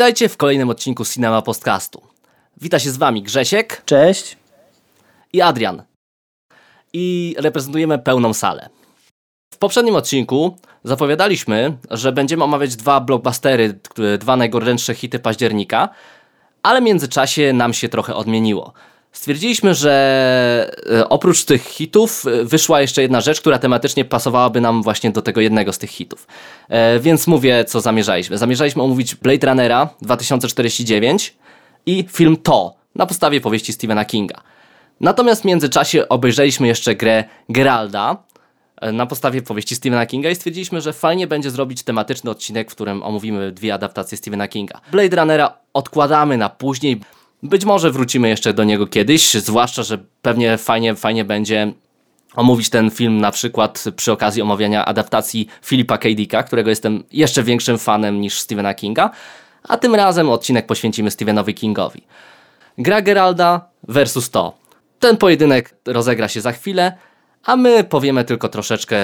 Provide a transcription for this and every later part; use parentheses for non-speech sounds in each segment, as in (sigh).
Witajcie w kolejnym odcinku Cinema Podcastu. Wita się z wami Grzesiek Cześć. i Adrian. I reprezentujemy pełną salę. W poprzednim odcinku zapowiadaliśmy, że będziemy omawiać dwa blockbustery, dwa najgorętsze hity października, ale w międzyczasie nam się trochę odmieniło. Stwierdziliśmy, że e, oprócz tych hitów e, wyszła jeszcze jedna rzecz, która tematycznie pasowałaby nam właśnie do tego jednego z tych hitów. E, więc mówię, co zamierzaliśmy. Zamierzaliśmy omówić Blade Runnera 2049 i film To na podstawie powieści Stephena Kinga. Natomiast w międzyczasie obejrzeliśmy jeszcze grę Geralda na podstawie powieści Stephena Kinga i stwierdziliśmy, że fajnie będzie zrobić tematyczny odcinek, w którym omówimy dwie adaptacje Stephena Kinga. Blade Runnera odkładamy na później. Być może wrócimy jeszcze do niego kiedyś, zwłaszcza, że pewnie fajnie, fajnie będzie omówić ten film na przykład przy okazji omawiania adaptacji Philipa K. Dicka, którego jestem jeszcze większym fanem niż Stephena Kinga, a tym razem odcinek poświęcimy Stephenowi Kingowi. Gra Geralda versus to. Ten pojedynek rozegra się za chwilę, a my powiemy tylko troszeczkę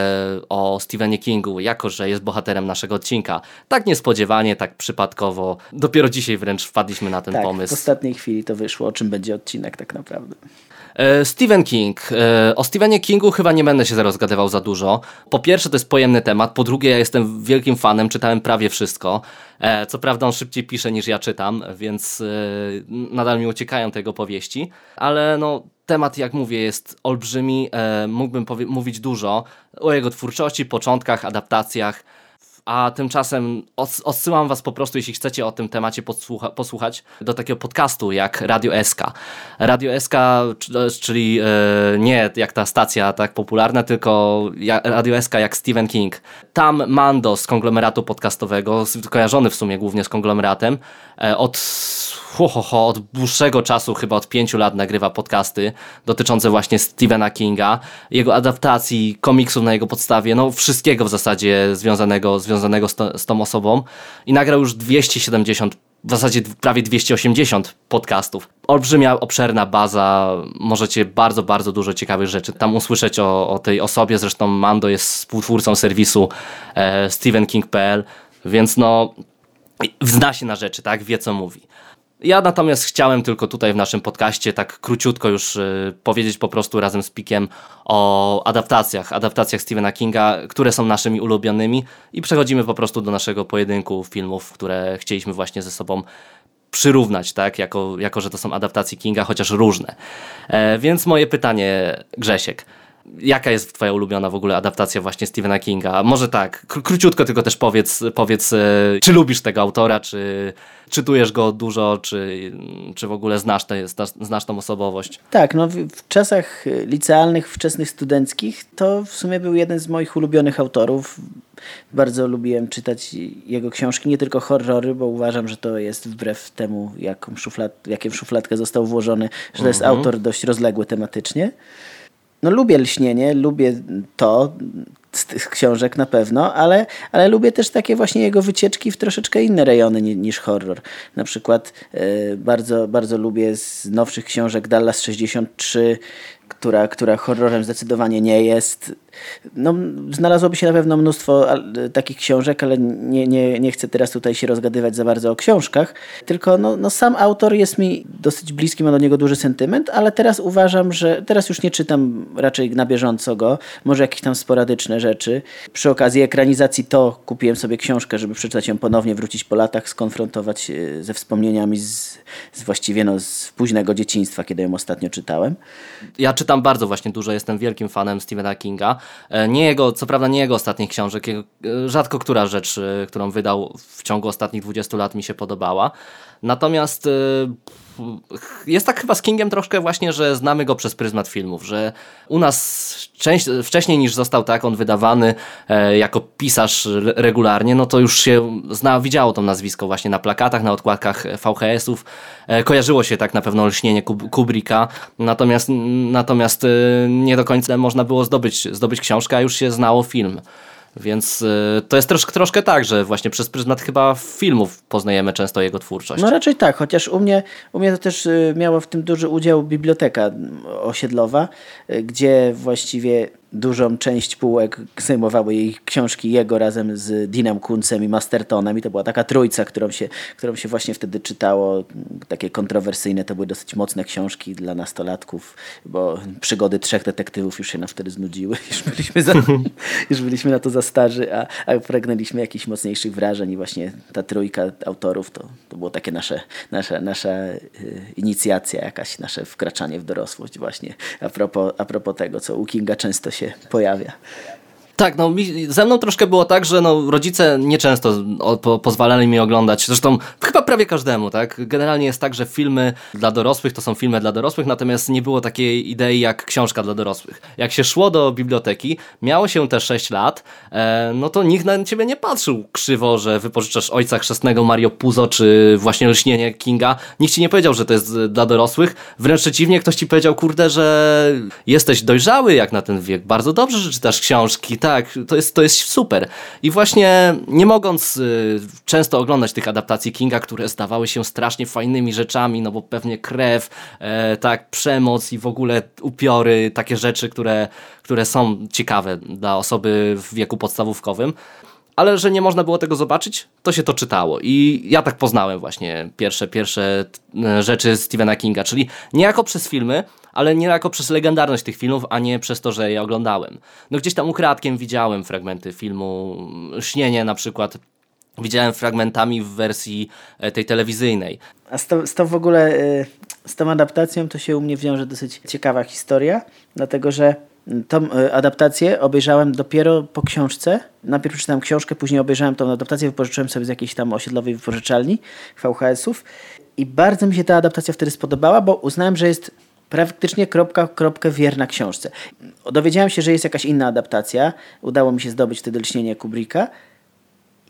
o Stephenie Kingu, jako że jest bohaterem naszego odcinka. Tak niespodziewanie, tak przypadkowo. Dopiero dzisiaj wręcz wpadliśmy na ten tak, pomysł. w ostatniej chwili to wyszło, o czym będzie odcinek tak naprawdę. E, Stephen King. E, O Stephenie Kingu chyba nie będę się zaraz za dużo. Po pierwsze, to jest pojemny temat. Po drugie, ja jestem wielkim fanem, czytałem prawie wszystko. E, Co prawda, on szybciej pisze niż ja czytam, więc nadal mi uciekają tego powieści. Ale no, temat, jak mówię, jest olbrzymi. E, Mógłbym mówić dużo o jego twórczości, początkach, adaptacjach. A tymczasem odsyłam Was po prostu, jeśli chcecie o tym temacie posłuchać, do takiego podcastu jak Radio SK. Radio SK, c- czyli e, nie jak ta stacja tak popularna, tylko Radio SK jak Stephen King. Tam Mando z konglomeratu podcastowego, kojarzony w sumie głównie z konglomeratem, e, od ho, ho, ho, od dłuższego czasu, chyba od pięciu lat nagrywa podcasty dotyczące właśnie Stephena Kinga, jego adaptacji, komiksów na jego podstawie, no wszystkiego w zasadzie związanego, związanego z, to, z tą osobą i nagrał już 270 w zasadzie prawie 280 podcastów. Olbrzymia, obszerna baza, możecie bardzo, bardzo dużo ciekawych rzeczy tam usłyszeć o, o tej osobie. Zresztą Mando jest współtwórcą serwisu e, stephenking.pl, więc no zna się na rzeczy, tak? Wie co mówi. Ja natomiast chciałem tylko tutaj w naszym podcaście tak króciutko już y, powiedzieć po prostu razem z Pikiem o adaptacjach, adaptacjach Stephena Kinga, które są naszymi ulubionymi i przechodzimy po prostu do naszego pojedynku filmów, które chcieliśmy właśnie ze sobą przyrównać, tak? Jako, jako że to są adaptacje Kinga, chociaż różne. E, więc moje pytanie, Grzesiek. Jaka jest twoja ulubiona w ogóle adaptacja właśnie Stephena Kinga? Może tak, kró- króciutko tylko też powiedz, powiedz e, czy lubisz tego autora, czy czytujesz go dużo, czy, czy w ogóle znasz, te, znasz, znasz tą osobowość? Tak, no w, czasach licealnych, wczesnych studenckich to w sumie był jeden z moich ulubionych autorów. Bardzo lubiłem czytać jego książki, nie tylko horrory, bo uważam, że to jest wbrew temu, jaką szuflad, jakim szufladkę został włożony, że to jest autor dość rozległy tematycznie. No lubię lśnienie, lubię to z tych książek na pewno, ale, ale lubię też takie właśnie jego wycieczki w troszeczkę inne rejony ni, niż horror. Na przykład e, bardzo, bardzo lubię z nowszych książek Dallas 63, która, która horrorem zdecydowanie nie jest. No, znalazłoby się na pewno mnóstwo takich książek, ale nie, nie, nie chcę teraz tutaj się rozgadywać za bardzo o książkach. Tylko no, no, sam autor jest mi dosyć bliski, mam do niego duży sentyment, ale teraz uważam, że teraz już nie czytam raczej na bieżąco go, może jakieś tam sporadyczne rzeczy. Przy okazji ekranizacji to kupiłem sobie książkę, żeby przeczytać ją ponownie, wrócić po latach, skonfrontować się ze wspomnieniami z, z właściwie no, z późnego dzieciństwa, kiedy ją ostatnio czytałem. Ja czytam bardzo właśnie dużo, jestem wielkim fanem Stephena Kinga. E, nie jego, co prawda nie jego ostatnich książek, e, rzadko która rzecz, e, którą wydał w ciągu ostatnich 20 lat mi się podobała. Natomiast jest tak chyba z Kingiem troszkę właśnie, że znamy go przez pryzmat filmów, że u nas część, wcześniej niż został tak on wydawany e, jako pisarz regularnie, no to już się zna, widziało to nazwisko właśnie na plakatach, na odkładkach VHS-ów. E, kojarzyło się tak na pewno lśnienie Kub natomiast, natomiast e, nie do końca można było zdobyć, zdobyć książkę, a już się znało film. Więc y, to jest troszkę, troszkę tak, że właśnie przez pryzmat chyba filmów poznajemy często jego twórczość. No raczej tak, chociaż u mnie, u mnie to też y, miała w tym duży udział biblioteka osiedlowa, y, gdzie właściwie dużą część półek zajmowały jej książki jego razem z Dinem Kuncem i Mastertonem i to była taka trójca, którą się, którą się właśnie wtedy czytało. Takie kontrowersyjne, to były dosyć mocne książki dla nastolatków, bo przygody trzech detektywów już się nam wtedy znudziły. (laughs) Już byliśmy, za, (laughs) już byliśmy na to za starzy, a, a pragnęliśmy jakichś mocniejszych wrażeń i właśnie ta trójka autorów to, to było takie nasze, nasza, nasza y, inicjacja jakaś, nasze wkraczanie w dorosłość właśnie a propos, a propos tego, co u Kinga często się pojawia. Tak, no mi, ze mną troszkę było tak, że no, rodzice nieczęsto o, po, pozwalali mi oglądać, zresztą chyba prawie każdemu, tak? Generalnie jest tak, że filmy dla dorosłych to są filmy dla dorosłych, natomiast nie było takiej idei jak książka dla dorosłych. Jak się szło do biblioteki, miało się te 6 lat, e, no to nikt na ciebie nie patrzył krzywo, że wypożyczasz Ojca Chrzestnego, Mario Puzo, czy właśnie Lśnienie Kinga. Nikt ci nie powiedział, że to jest dla dorosłych, wręcz przeciwnie, ktoś ci powiedział, kurde, że jesteś dojrzały jak na ten wiek, bardzo dobrze, że czytasz książki, tak, to jest, to jest super. I właśnie nie mogąc y, często oglądać tych adaptacji Kinga, które zdawały się strasznie fajnymi rzeczami, no bo pewnie krew, e, tak, przemoc i w ogóle upiory, takie rzeczy, które, które są ciekawe dla osoby w wieku podstawówkowym ale że nie można było tego zobaczyć, to się to czytało. I ja tak poznałem właśnie pierwsze, pierwsze e, rzeczy Stephena Kinga, czyli nie jako przez filmy, ale nie jako przez legendarność tych filmów, a nie przez to, że je oglądałem. No gdzieś tam ukradkiem widziałem fragmenty filmu Śnienie na przykład. Widziałem fragmentami w wersji e, tej telewizyjnej. A z tą, z tą w ogóle, e, z tą adaptacją to się u mnie wiąże dosyć ciekawa historia, dlatego że tą e, adaptację obejrzałem dopiero po książce. Najpierw przeczytałem książkę, później obejrzałem tą adaptację, wypożyczyłem sobie z jakiejś tam osiedlowej wypożyczalni VHS-ów i bardzo mi się ta adaptacja wtedy spodobała, bo uznałem, że jest praktycznie kropka kropkę wierna książce. Dowiedziałem się, że jest jakaś inna adaptacja. Udało mi się zdobyć wtedy lśnienie Kubricka.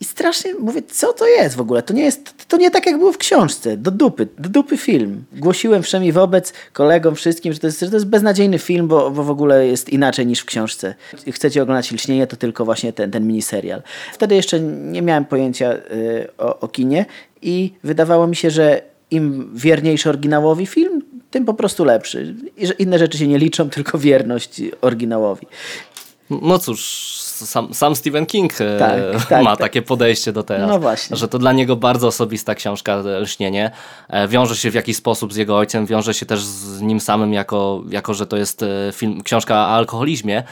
I strasznie mówię, co to jest w ogóle? To nie jest, to nie tak jak było w książce. Do dupy, do dupy film. Głosiłem wszemi wobec kolegom wszystkim, że to jest, że to jest beznadziejny film, bo, bo w ogóle jest inaczej niż w książce. Chcecie oglądać Lśnienie, to tylko właśnie ten, ten miniserial. Wtedy jeszcze nie miałem pojęcia y, o, o kinie i wydawało mi się, że im wierniejszy oryginałowi film, tym po prostu lepszy. Inne rzeczy się nie liczą, (laughs) tylko wierność oryginałowi. No cóż, sam, sam Stephen King e, tak, tak, (laughs) ma tak. takie podejście do tego, no że to dla niego bardzo osobista książka e, Lśnienie. E, wiąże się w jakiś sposób z jego ojcem, wiąże się też z nim samym, jako, jako że to jest film, książka o alkoholizmie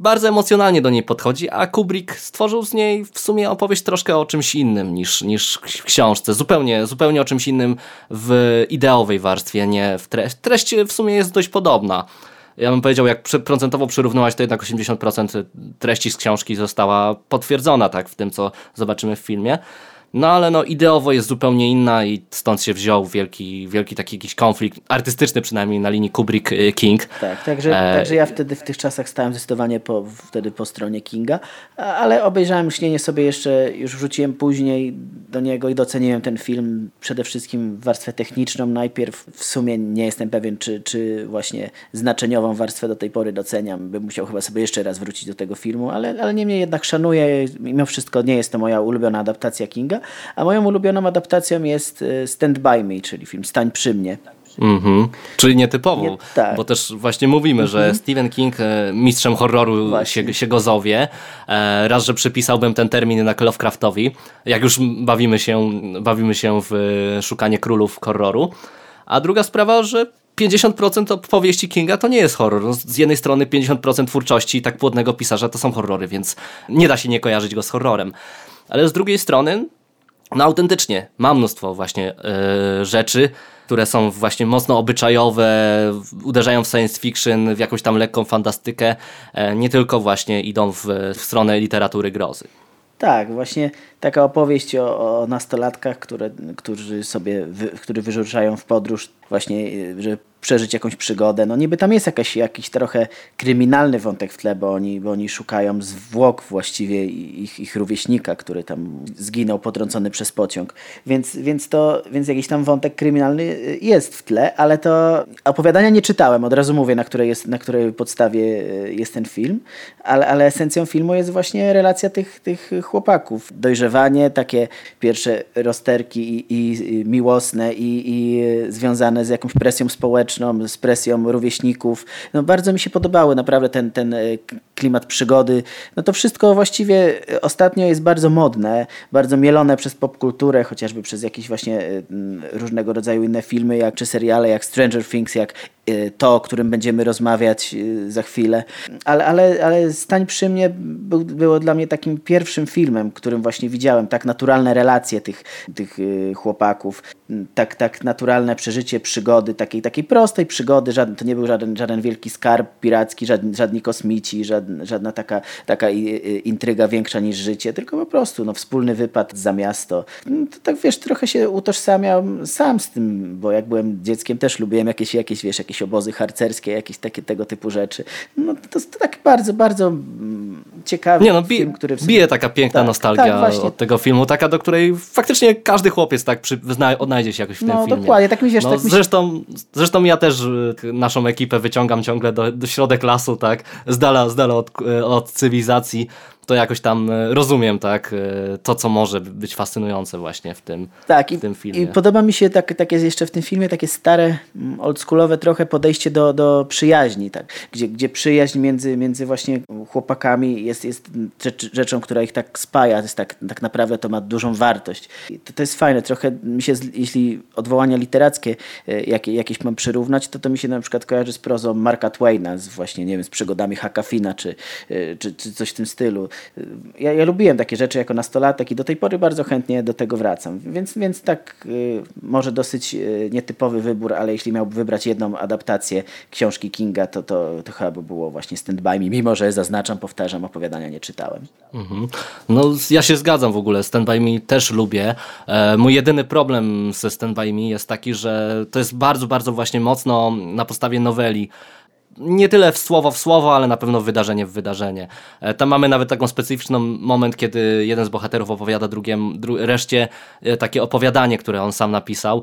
bardzo emocjonalnie do niej podchodzi, a Kubrick stworzył z niej w sumie opowieść troszkę o czymś innym niż, niż w książce. Zupełnie, zupełnie o czymś innym w ideowej warstwie, nie w treści. Treść w sumie jest dość podobna. Ja bym powiedział, jak procentowo przyrównywać, to jednak 80% treści z książki została potwierdzona tak w tym, co zobaczymy w filmie. No ale no ideowo jest zupełnie inna i stąd się wziął wielki, wielki taki jakiś konflikt, artystyczny przynajmniej na linii Kubrick-King. Tak, także, e... także ja wtedy w tych czasach stałem zdecydowanie po, wtedy po stronie Kinga, ale obejrzałem Myślenie sobie jeszcze, już wrzuciłem później do niego i doceniłem ten film przede wszystkim warstwę techniczną najpierw. W sumie nie jestem pewien, czy, czy właśnie znaczeniową warstwę do tej pory doceniam. Bym musiał chyba sobie jeszcze raz wrócić do tego filmu, ale, ale niemniej jednak szanuję. Mimo wszystko nie jest to moja ulubiona adaptacja Kinga, a moją ulubioną adaptacją jest e, Stand By Me, czyli film Stań przy mnie. Mm-hmm. Czyli nietypowo, nie, tak. bo też właśnie mówimy, że mhm. Stephen King e, mistrzem horroru się, się go zowie. E, raz, że przypisałbym ten termin na Lovecraftowi, jak już bawimy się, bawimy się w szukanie królów horroru. A druga sprawa, że 50% powieści Kinga to nie jest horror. No, z jednej strony 50% twórczości tak płodnego pisarza to są horrory, więc nie da się nie kojarzyć go z horrorem. Ale z drugiej strony, no autentycznie, mam mnóstwo właśnie yy, rzeczy, które są właśnie mocno obyczajowe, uderzają w science fiction, w jakąś tam lekką fantastykę, yy, nie tylko właśnie idą w, w stronę literatury grozy. Tak, właśnie taka opowieść o, o nastolatkach, które, którzy sobie, wy, którzy wyruszają w podróż, właśnie, że przeżyć jakąś przygodę. No niby tam jest jakaś, jakiś trochę kryminalny wątek w tle, bo oni, bo oni szukają zwłok właściwie ich, ich rówieśnika, który tam zginął potrącony przez pociąg. Więc, więc, to, więc jakiś tam wątek kryminalny y, jest w tle, ale to opowiadania nie czytałem, od razu mówię, na której, jest, na której podstawie y, jest ten film, ale, ale esencją filmu jest właśnie relacja tych, tych chłopaków. Dojrzewanie, takie pierwsze rozterki i, i, i miłosne i, i związane z jakąś presją społeczną, społeczną, z presją rówieśników. No, bardzo mi się podobały naprawdę ten, ten e, klimat przygody. No to wszystko właściwie ostatnio jest bardzo modne, bardzo mielone przez popkulturę, chociażby przez jakieś właśnie e, różnego rodzaju inne filmy, jak czy seriale, jak Stranger Things, jak e, to, o którym będziemy rozmawiać za chwilę. Ale, ale, ale Stań przy mnie był, było dla mnie takim pierwszym filmem, którym właśnie widziałem tak naturalne relacje tych, tych chłopaków, tak, tak naturalne przeżycie przygody, takiej, takiej prostej przygody, żaden, to nie był żaden, żaden wielki skarb piracki, żadni, żadni kosmici, żadna, żadna taka, taka intryga większa niż życie, tylko po prostu no, wspólny wypad za miasto. No, to tak wiesz, trochę się utożsamiam sam z tym, bo jak byłem dzieckiem też lubiłem jakieś, jakieś wiesz, jakieś obozy harcerskie, jakieś takie tego typu rzeczy. No to, to tak bardzo, bardzo mm, ciekawy nie, no, bi film, który... Sobie... Bije taka piękna tak, nostalgia tak, od tego filmu, taka, do której faktycznie każdy chłopiec tak przy, odnajdzie się jakoś w tym no, filmie. No dokładnie, tak mi wiesz, no, tak zresztą, zresztą ja też y, naszą ekipę wyciągam ciągle do, do środek lasu, tak, z dala, z dala od, y, od cywilizacji to jakoś tam e, rozumiem, tak, e, to co może być fascynujące właśnie w tym, tak, w tym filmie. I podoba mi się tak, takie jeszcze w tym filmie takie stare, oldschoolowe trochę podejście do, do przyjaźni, tak, gdzie, gdzie przyjaźń między, między właśnie chłopakami jest, jest rzecz, rzeczą, która ich tak spaja, to jest tak, tak naprawdę to ma dużą wartość. I to, to jest fajne, trochę mi się, jeśli odwołania literackie e, jakie, jakieś mam przyrównać, to to mi się na przykład kojarzy z prozą Marka Twaina, z właśnie, nie wiem, z przygodami Hakafina, czy, czy, czy coś w tym stylu ja, ja lubiłem takie rzeczy jako nastolatek i do tej pory bardzo chętnie do tego wracam. Więc, więc tak y, może dosyć y, nietypowy wybór, ale jeśli miałbym wybrać jedną adaptację książki Kinga, to, to, to chyba by było właśnie Stand By Me, mimo że zaznaczam, powtarzam, opowiadania nie czytałem. Mhm. No ja się zgadzam w ogóle, Stand By Me też lubię. E, mój jedyny problem ze Stand By Me jest taki, że to jest bardzo, bardzo właśnie mocno na podstawie noweli nie tyle w słowo w słowo, ale na pewno wydarzenie w wydarzenie. E, tam mamy nawet taką specyficzną moment, kiedy jeden z bohaterów opowiada drugiemu, dru reszcie e, takie opowiadanie, które on sam napisał.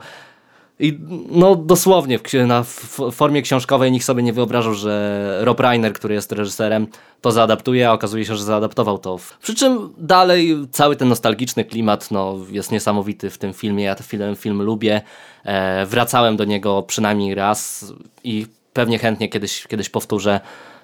I no dosłownie w, na, w formie książkowej nikt sobie nie wyobrażał, że Rob Reiner, który jest reżyserem, to zaadaptuje, a okazuje się, że zaadaptował to. Przy czym dalej cały ten nostalgiczny klimat no, jest niesamowity w tym filmie. Ja ten film, film lubię. E, wracałem do niego przynajmniej raz i pewnie chętnie kiedyś, kiedyś powtórzę,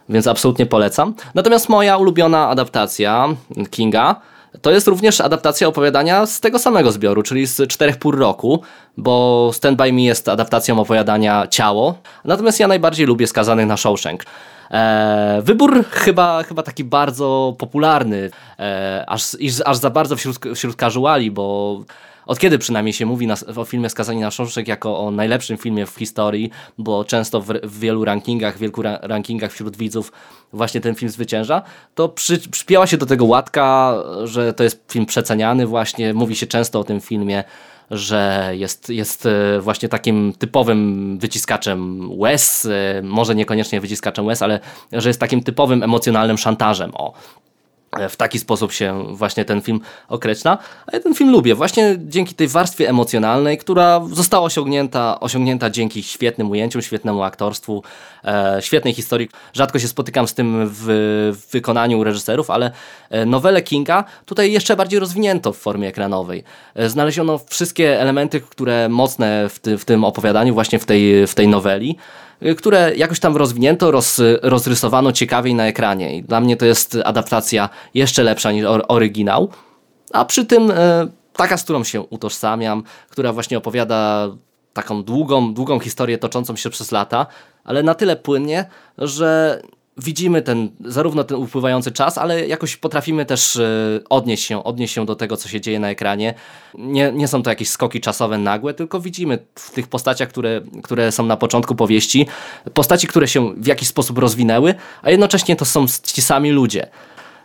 więc absolutnie polecam. Natomiast moja ulubiona adaptacja Kinga to jest również adaptacja opowiadania z tego samego zbioru, czyli z Czterech Pór Roku, bo Stand By Me jest adaptacją opowiadania Ciało, natomiast ja najbardziej lubię Skazanych na Shawshank. Eee, wybór chyba, chyba taki bardzo popularny, eee, aż, aż za bardzo wśród, wśród casuali, bo od kiedy przynajmniej się mówi na, o filmie Skazani na Szoszek jako o najlepszym filmie w historii, bo często w, w wielu rankingach, w wielu ra rankingach wśród widzów właśnie ten film zwycięża, to przy, przypięła się do tego łatka, że to jest film przeceniany właśnie, mówi się często o tym filmie, że jest, jest e, właśnie takim typowym wyciskaczem łez, e, może niekoniecznie wyciskaczem łez, ale że jest takim typowym emocjonalnym szantażem. O, w taki sposób się właśnie ten film określa. A ja ten film lubię właśnie dzięki tej warstwie emocjonalnej, która została osiągnięta, osiągnięta dzięki świetnym ujęciom, świetnemu aktorstwu, e, świetnej historii. Rzadko się spotykam z tym w, w wykonaniu reżyserów, ale e, nowelę Kinga tutaj jeszcze bardziej rozwinięto w formie ekranowej. E, znaleziono wszystkie elementy, które mocne w, ty, w tym opowiadaniu, właśnie w tej, w tej noweli. Y, które jakoś tam rozwinięto, roz, rozrysowano ciekawiej na ekranie. I dla mnie to jest adaptacja jeszcze lepsza niż oryginał. A przy tym y, taka, z którą się utożsamiam, która właśnie opowiada taką długą, długą historię toczącą się przez lata, ale na tyle płynnie, że widzimy ten, zarówno ten upływający czas, ale jakoś potrafimy też e, odnieść się, odnieść się do tego, co się dzieje na ekranie. Nie, nie są to jakieś skoki czasowe nagłe, tylko widzimy w tych postaciach, które, które są na początku powieści, postaci, które się w jakiś sposób rozwinęły, a jednocześnie to są ci sami ludzie.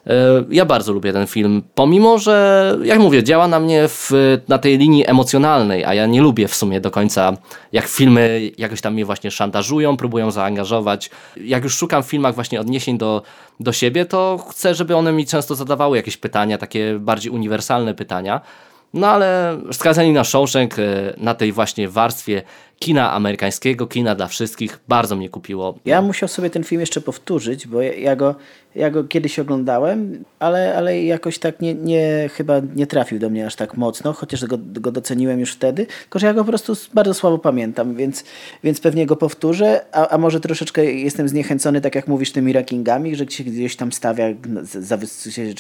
E, ja bardzo lubię ten film, pomimo że, jak mówię, działa na mnie w, na tej linii emocjonalnej, a ja nie lubię w sumie do końca, jak filmy jakoś tam mnie właśnie szantażują, próbują zaangażować. Jak już szukam w filmach właśnie odniesień do, do siebie, to chcę, żeby one mi często zadawały jakieś pytania, takie bardziej uniwersalne pytania. No ale skazani na Shawshank e, na tej właśnie warstwie kina amerykańskiego, kina dla wszystkich, bardzo mnie kupiło. Ja musiał sobie ten film jeszcze powtórzyć, bo ja, ja go ja go kiedyś oglądałem, ale, ale jakoś tak nie, nie, chyba nie trafił do mnie aż tak mocno, chociaż go, go doceniłem już wtedy, tylko że ja go po prostu bardzo słabo pamiętam, więc, więc pewnie go powtórzę, a, a może troszeczkę jestem zniechęcony, tak jak mówisz, tymi rankingami, że gdzieś, gdzieś tam stawia,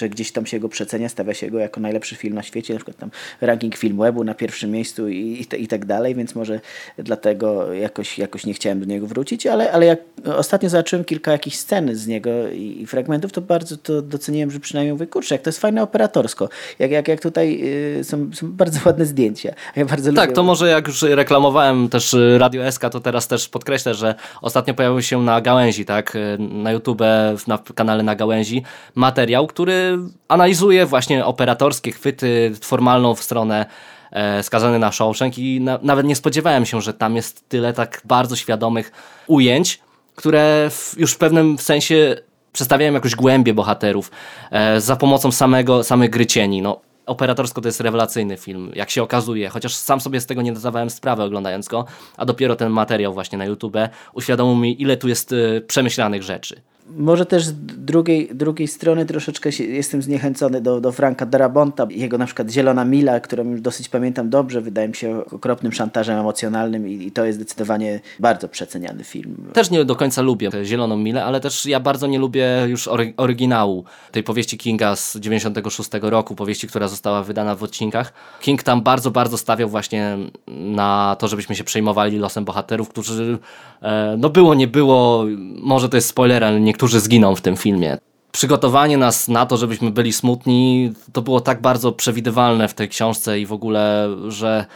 że gdzieś tam się go przecenia, stawia się go jako najlepszy film na świecie, na przykład tam ranking film webu na pierwszym miejscu i, i, i tak dalej, więc może dlatego jakoś, jakoś nie chciałem do niego wrócić, ale, ale jak ostatnio zobaczyłem kilka jakichś scen z niego i, i fragmentów, to bardzo to doceniłem, że przynajmniej mówię, kurczę, jak to jest fajne operatorsko. Jak, jak, jak tutaj y, są, są bardzo ładne zdjęcia. (laughs) Ja bardzo tak, to może jak już reklamowałem też y, Radio SK, to teraz też podkreślę, że ostatnio pojawił się na gałęzi, tak, y, na YouTube, na kanale na gałęzi materiał, który analizuje właśnie operatorskie chwyty, formalną w stronę e, skazany na Shawshank i na, nawet nie spodziewałem się, że tam jest tyle tak bardzo świadomych ujęć, które w, już w pewnym sensie przedstawiają jakoś głębię bohaterów e, za pomocą samego, samych gry cieni. No, operatorsko to jest rewelacyjny film, jak się okazuje, chociaż sam sobie z tego nie zdawałem sprawy oglądając go, a dopiero ten materiał właśnie na YouTube uświadomił mi, ile tu jest e, przemyślanych rzeczy może też z drugiej, drugiej strony troszeczkę się, jestem zniechęcony do, do Franka Darabonta. Jego na przykład Zielona Mila, którą już dosyć pamiętam dobrze, wydaje mi się okropnym szantażem emocjonalnym i, i, to jest zdecydowanie bardzo przeceniany film. Też nie do końca lubię Zieloną Milę, ale też ja bardzo nie lubię już ory, oryginału tej powieści Kinga z 96 roku, powieści, która została wydana w odcinkach. King tam bardzo, bardzo stawiał właśnie na to, żebyśmy się przejmowali losem bohaterów, którzy e, no było, nie było, może to jest spoiler, ale nie niektórzy zginą w tym filmie. Przygotowanie nas na to, żebyśmy byli smutni, to było tak bardzo przewidywalne w tej książce i w ogóle, że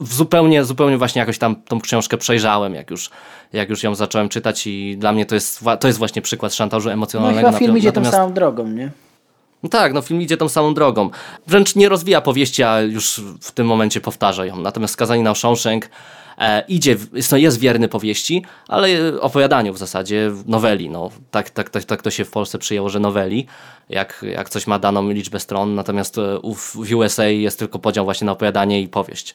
zupełnie, zupełnie właśnie jakoś tam tą książkę przejrzałem, jak już, jak już ją zacząłem czytać i dla mnie to jest, to jest właśnie przykład szantażu emocjonalnego. No chyba film idzie Natomiast... tą samą drogą, nie? No tak, no film idzie tą samą drogą. Wręcz nie rozwija powieści, a już w tym momencie powtarza ją. Natomiast Skazani na Shawshank idzie, no jest wierny powieści, ale opowiadaniu w zasadzie, noweli. No, tak, tak, tak, tak to się w Polsce przyjęło, że noweli, jak, jak coś ma daną liczbę stron, natomiast e, w USA jest tylko podział właśnie na opowiadanie i powieść.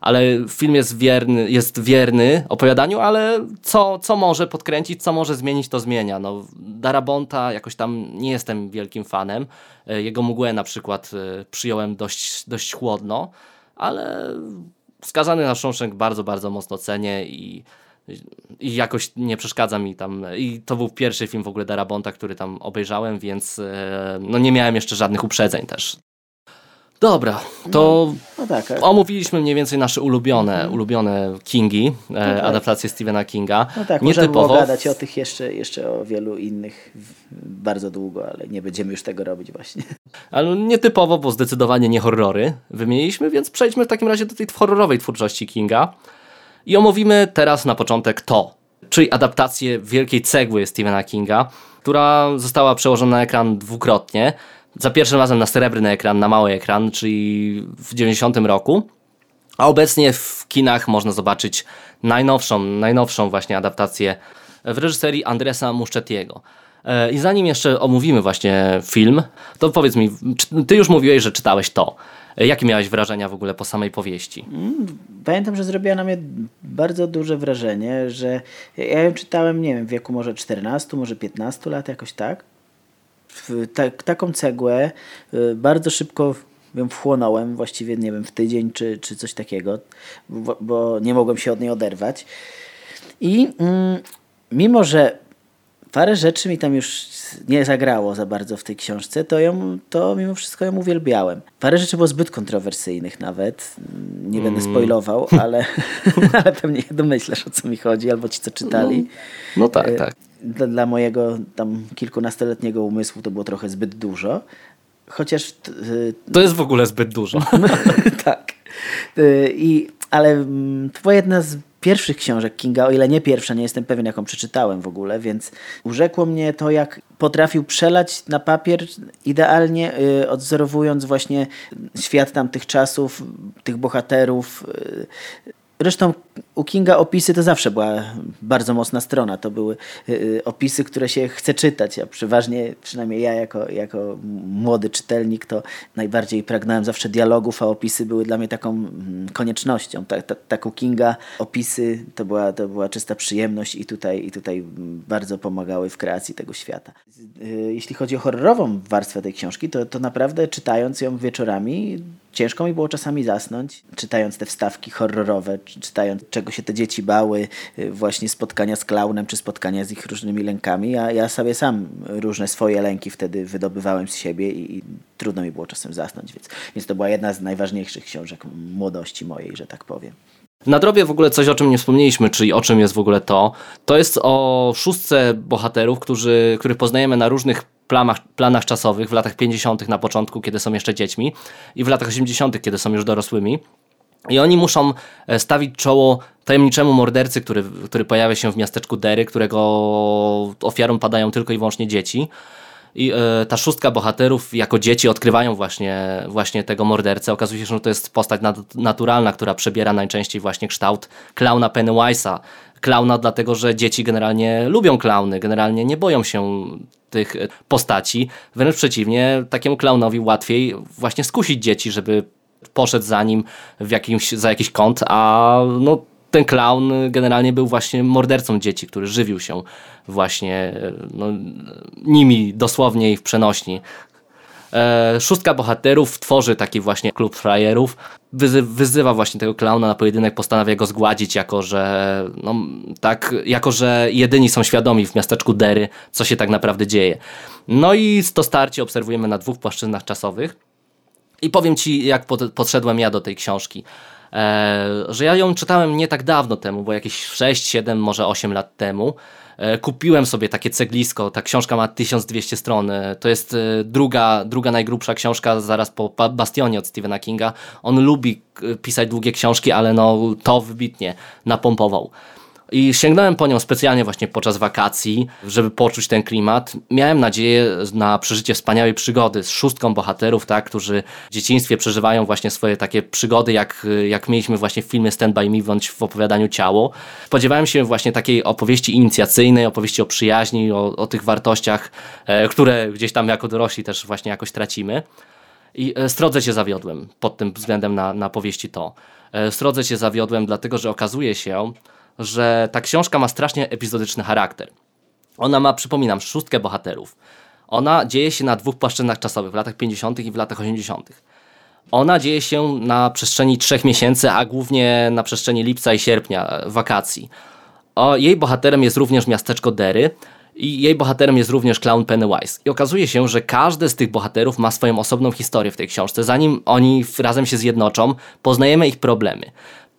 Ale film jest wierny, jest wierny opowiadaniu, ale co, co może podkręcić, co może zmienić, to zmienia. No, Darabonta jakoś tam nie jestem wielkim fanem. E, jego mgłę na przykład e, przyjąłem dość, dość chłodno, ale skazany na Shawshank bardzo, bardzo mocno cenię i, i jakoś nie przeszkadza mi tam. I to był pierwszy film w ogóle Darabonta, który tam obejrzałem, więc e, no nie miałem jeszcze żadnych uprzedzeń też. Dobra, to no, no tak, omówiliśmy mniej więcej nasze ulubione, mhm. ulubione Kingi, no tak. adaptacje Stephena Kinga. No tak, Nietypowo... możemy gadać o tych jeszcze, jeszcze o wielu innych bardzo długo, ale nie będziemy już tego robić właśnie. Ale nietypowo, bo zdecydowanie nie horrory wymieniliśmy, więc przejdźmy w takim razie do tej horrorowej twórczości Kinga i omówimy teraz na początek to, czyli adaptację Wielkiej Cegły Stephena Kinga, która została przełożona na ekran dwukrotnie za pierwszym razem na srebrny ekran, na mały ekran, czyli w 90 roku. A obecnie w kinach można zobaczyć najnowszą, najnowszą właśnie adaptację w reżyserii Andresa Muszczetiego. E, I zanim jeszcze omówimy właśnie film, to powiedz mi, ty już mówiłeś, że czytałeś to. E, jakie miałeś wrażenia w ogóle po samej powieści? Mm, pamiętam, że zrobiła na mnie bardzo duże wrażenie, że ja ją czytałem, nie wiem, w wieku może 14, może 15 lat, jakoś tak ta, taką cegłę y, bardzo szybko ją wchłonąłem, właściwie nie wiem, w tydzień czy, czy coś takiego, bo, bo nie mogłem się od niej oderwać. I mm, mimo, że parę rzeczy mi tam już nie zagrało za bardzo w tej książce, to, ją, to mimo wszystko ją uwielbiałem. Parę rzeczy było zbyt kontrowersyjnych nawet. Nie będę Mm. spoilował, (laughs) ale, (laughs) ale pewnie domyślasz o co mi chodzi, albo ci co czytali. No tak, tak. Dla, dla mojego tam kilkunastoletniego umysłu to było trochę zbyt dużo. Chociaż y, To jest w ogóle zbyt dużo. (laughs) (laughs) tak. Y, I, ale mm, to była jedna z pierwszych książek Kinga, o ile nie pierwsza, nie jestem pewien, jaką przeczytałem w ogóle, więc urzekło mnie to, jak potrafił przelać na papier idealnie, y, odzorowując właśnie świat tamtych czasów, tych bohaterów. y, Zresztą u Kinga opisy to zawsze była bardzo mocna strona. To były y, opisy, które się chce czytać. Ja przeważnie, przynajmniej ja jako, jako młody czytelnik, to najbardziej pragnąłem zawsze dialogów, a opisy były dla mnie taką mm, koniecznością. Tak, tak, tak u Kinga opisy to była, to była czysta przyjemność i tutaj, i tutaj bardzo pomagały w kreacji tego świata. Y, Jeśli chodzi o horrorową warstwę tej książki, to, to naprawdę czytając ją wieczorami ciężko mi było czasami zasnąć, czytając te wstawki horrorowe, czy- czytając czego się te dzieci bały, y, właśnie spotkania z klaunem, czy spotkania z ich różnymi lękami. Ja, ja sobie sam różne swoje lęki wtedy wydobywałem z siebie i, i trudno mi było czasem zasnąć, więc, więc to była jedna z najważniejszych książek młodości mojej, że tak powiem. Nadrobię w ogóle coś, o czym nie wspomnieliśmy, czyli o czym jest w ogóle to. To jest o szóstce bohaterów, którzy, których poznajemy na różnych planach, planach czasowych w latach 50. na początku, kiedy są jeszcze dziećmi i w latach 80., kiedy są już dorosłymi. I oni muszą e, stawić czoło tajemniczemu mordercy, który, który pojawia się w miasteczku Dery, którego ofiarą padają tylko i wyłącznie dzieci. I e, ta szóstka bohaterów jako dzieci odkrywają właśnie, właśnie tego mordercę. Okazuje się, że to jest postać nat- naturalna, która przebiera najczęściej właśnie kształt klauna Pennywise'a. Klauna dlatego, że dzieci generalnie lubią klauny, generalnie nie boją się tych postaci. Wręcz przeciwnie, takiemu klaunowi łatwiej właśnie skusić dzieci, żeby poszedł za nim w jakimś, za jakiś kąt, a no, ten klaun generalnie był właśnie mordercą dzieci, który żywił się właśnie no, nimi dosłownie i w przenośni. E, szóstka bohaterów tworzy taki właśnie klub frajerów. Wyzy wyzywa właśnie tego klauna na pojedynek, postanawia go zgładzić, jako że, no, tak, jako że jedyni są świadomi w miasteczku Dery, co się tak naprawdę dzieje. No i to starcie obserwujemy na dwóch płaszczyznach czasowych. I powiem ci, jak pod, podszedłem ja do tej książki. E, że ja ją czytałem nie tak dawno temu, bo jakieś 6, 7, może 8 lat temu. E, kupiłem sobie takie ceglisko. Ta książka ma 1200 stron. E, To jest e, druga, druga najgrubsza książka zaraz po Ba- Bastionie od Stephena Kinga. On lubi pisać długie książki, ale no to wybitnie napompował. I sięgnąłem po nią specjalnie właśnie podczas wakacji, żeby poczuć ten klimat. Miałem nadzieję na przeżycie wspaniałej przygody z szóstką bohaterów, tak, którzy w dzieciństwie przeżywają właśnie swoje takie przygody, jak, jak mieliśmy właśnie w filmie Stand By Me bądź w opowiadaniu Ciało. Spodziewałem się właśnie takiej opowieści inicjacyjnej, opowieści o przyjaźni, o, o tych wartościach, e, które gdzieś tam jako dorośli też właśnie jakoś tracimy. I e, srodze się zawiodłem pod tym względem na, na powieści to. E, Srodze się zawiodłem, dlatego że okazuje się, że ta książka ma strasznie epizodyczny charakter. Ona ma, przypominam, szóstkę bohaterów. Ona dzieje się na dwóch płaszczyznach czasowych, w latach 50. i w latach 80. Ona dzieje się na przestrzeni trzech miesięcy, a głównie na przestrzeni lipca i sierpnia, e, wakacji. O, jej bohaterem jest również miasteczko Dery i jej bohaterem jest również clown Pennywise. I okazuje się, że każdy z tych bohaterów ma swoją osobną historię w tej książce. Zanim oni razem się zjednoczą, poznajemy ich problemy.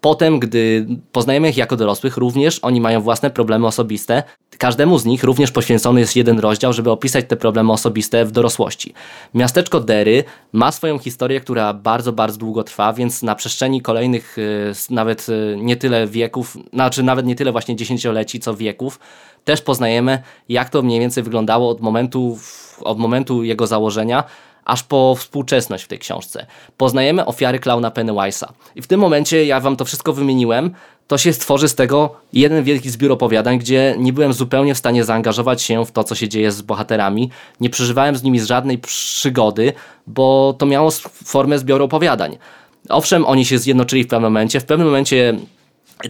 Potem, gdy poznajemy ich jako dorosłych, również oni mają własne problemy osobiste. Każdemu z nich również poświęcony jest jeden rozdział, żeby opisać te problemy osobiste w dorosłości. Miasteczko Dery ma swoją historię, która bardzo, bardzo długo trwa, więc na przestrzeni kolejnych s- nawet y, nie tyle wieków, znaczy nawet nie tyle właśnie dziesięcioleci, co wieków, też poznajemy, jak to mniej więcej wyglądało od momentu, od momentu jego założenia, aż po współczesność w tej książce. Poznajemy ofiary klauna Pennywise'a. I w tym momencie, ja wam to wszystko wymieniłem, to się stworzy z tego jeden wielki zbiór opowiadań, gdzie nie byłem zupełnie w stanie zaangażować się w to, co się dzieje z bohaterami. Nie przeżywałem z nimi żadnej przygody, bo to miało formę zbioru opowiadań. Owszem, oni się zjednoczyli w pewnym momencie, w pewnym momencie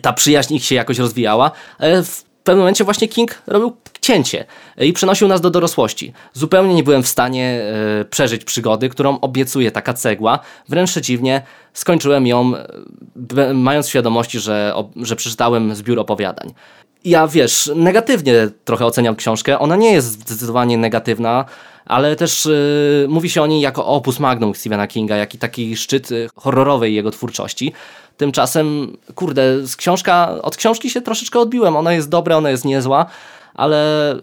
ta przyjaźń ich się jakoś rozwijała, ale w pewnym momencie właśnie King robił cięcie i przenosił nas do dorosłości. Zupełnie nie byłem w stanie e, przeżyć przygody, którą obiecuje taka cegła. Wręcz przeciwnie, skończyłem ją e, mając świadomości, że, że przeczytałem zbiór opowiadań. ja wiesz, negatywnie trochę oceniam książkę. Ona nie jest zdecydowanie negatywna, ale też yy, mówi się o niej jako opus magnum Stephena Kinga, jak i taki szczyt y, horrorowej jego twórczości. Tymczasem, kurde, z książka, od książki się troszeczkę odbiłem. Ona jest dobra, ona jest niezła, ale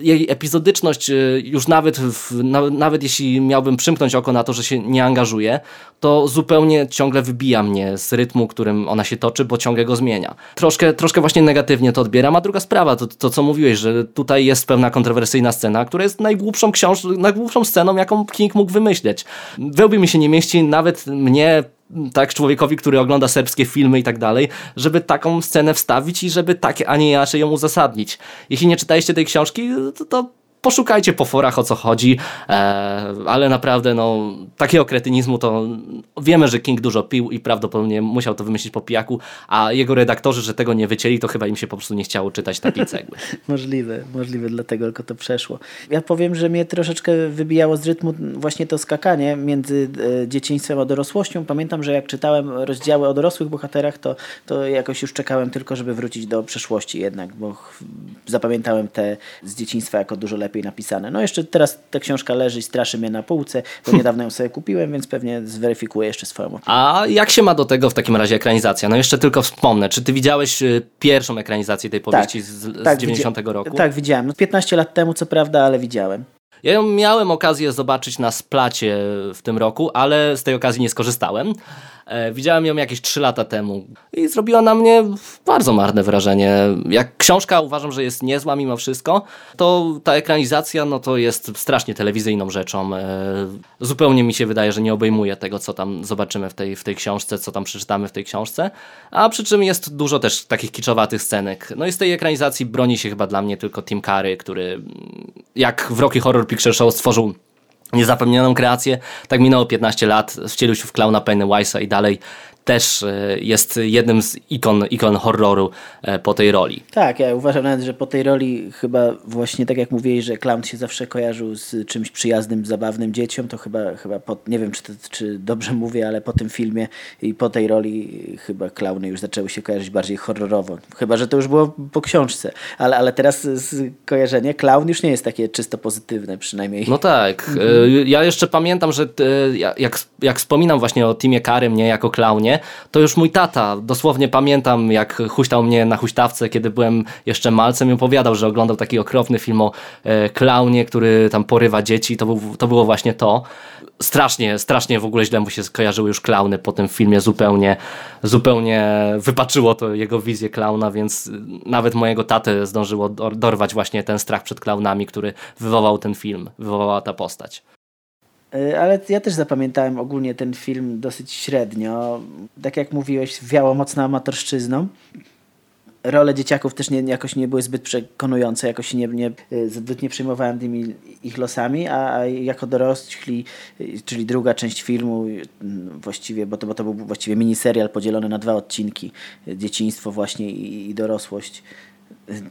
jej epizodyczność y, już nawet, w, nawet jeśli miałbym przymknąć oko na to, że się nie angażuje, to zupełnie ciągle wybija mnie z rytmu, którym ona się toczy, bo ciągle go zmienia. Troszkę, troszkę właśnie negatywnie to odbieram, a druga sprawa, to, to co mówiłeś, że tutaj jest pewna kontrowersyjna scena, która jest najgłupszą książ najgłupszą sceną, jaką King mógł wymyśleć. Wełbie mi się nie mieści, nawet mnie tak, człowiekowi, który ogląda serbskie filmy i tak dalej, żeby taką scenę wstawić i żeby tak, a nie inaczej ją uzasadnić. Jeśli nie czytaliście tej książki, to, to poszukajcie po forach o co chodzi, e, ale naprawdę no, takiego kretynizmu to wiemy, że King dużo pił i prawdopodobnie musiał to wymyślić po pijaku, a jego redaktorzy, że tego nie wycięli, to chyba im się po prostu nie chciało czytać takiej cegły. (laughs) możliwe, możliwe, dlatego tylko to przeszło. Ja powiem, że mnie troszeczkę wybijało z rytmu właśnie to skakanie między e, dzieciństwem a dorosłością. Pamiętam, że jak czytałem rozdziały o dorosłych bohaterach, to, to jakoś już czekałem tylko, żeby wrócić do przeszłości jednak, bo zapamiętałem te z dzieciństwa jako dużo lepiej lepiej napisane. No jeszcze teraz ta książka leży i straszy mnie na półce, bo niedawno ją sobie kupiłem, więc pewnie zweryfikuję jeszcze swoją opinię. A jak się ma do tego w takim razie ekranizacja? No jeszcze tylko wspomnę, czy ty widziałeś y, pierwszą ekranizację tej powieści tak, z, tak, 90 roku? Tak, widziałem. No 15 lat temu co prawda, ale widziałem. Ja ją miałem okazję zobaczyć na splacie w tym roku, ale z tej okazji nie skorzystałem. E, widziałem ją jakieś 3 lata temu i zrobiła na mnie bardzo marne wrażenie. Jak książka uważam, że jest niezła mimo wszystko, to ta ekranizacja no to jest strasznie telewizyjną rzeczą. E, zupełnie mi się wydaje, że nie obejmuje tego, co tam zobaczymy w tej, w tej książce, co tam przeczytamy w tej książce, a przy czym jest dużo też takich kiczowatych scenek. No i z tej ekranizacji broni się chyba dla mnie tylko Tim Curry, który jak w Rocky Horror Picture Show stworzył niezapomnianą kreację. Tak minęło 15 lat, wcielił się w klauna Pennywise'a i dalej też e, jest jednym z ikon, ikon horroru e, po tej roli. Tak, ja uważam nawet, że po tej roli chyba właśnie tak jak mówiłeś, że clown się zawsze kojarzył z czymś przyjaznym, zabawnym dzieciom, to chyba, chyba po, nie wiem czy, to, czy dobrze mówię, ale po tym filmie i po tej roli chyba klauny już zaczęły się kojarzyć bardziej horrorowo. Chyba, że to już było po książce, ale, ale teraz kojarzenie clown już nie jest takie czysto pozytywne przynajmniej. No tak. Mhm. Ja jeszcze pamiętam, że jak, jak wspominam właśnie o Timie Kary mnie jako klaunie, to już mój tata, dosłownie pamiętam jak huśtał mnie na huśtawce, kiedy byłem jeszcze malcem i opowiadał, że oglądał taki okropny film o e, klaunie, który tam porywa dzieci, to, był, to było właśnie to. Strasznie, strasznie w ogóle źle mu się skojarzyły już klauny po tym filmie, zupełnie, zupełnie wypaczyło to jego wizję klauna, więc nawet mojego tatę zdążyło dorwać właśnie ten strach przed klaunami, który wywołał ten film, wywołała ta postać. E, ale ja też zapamiętałem ogólnie ten film dosyć średnio. Tak jak mówiłeś, wiało mocno amatorszczyzną. Role dzieciaków też nie, jakoś nie były zbyt przekonujące, jakoś nie, nie, e, zbyt nie przejmowałem tymi ich losami, a, a jako dorośli, e, czyli druga część filmu, właściwie, bo to, bo to był właściwie miniserial podzielony na dwa odcinki, dzieciństwo właśnie i, i dorosłość,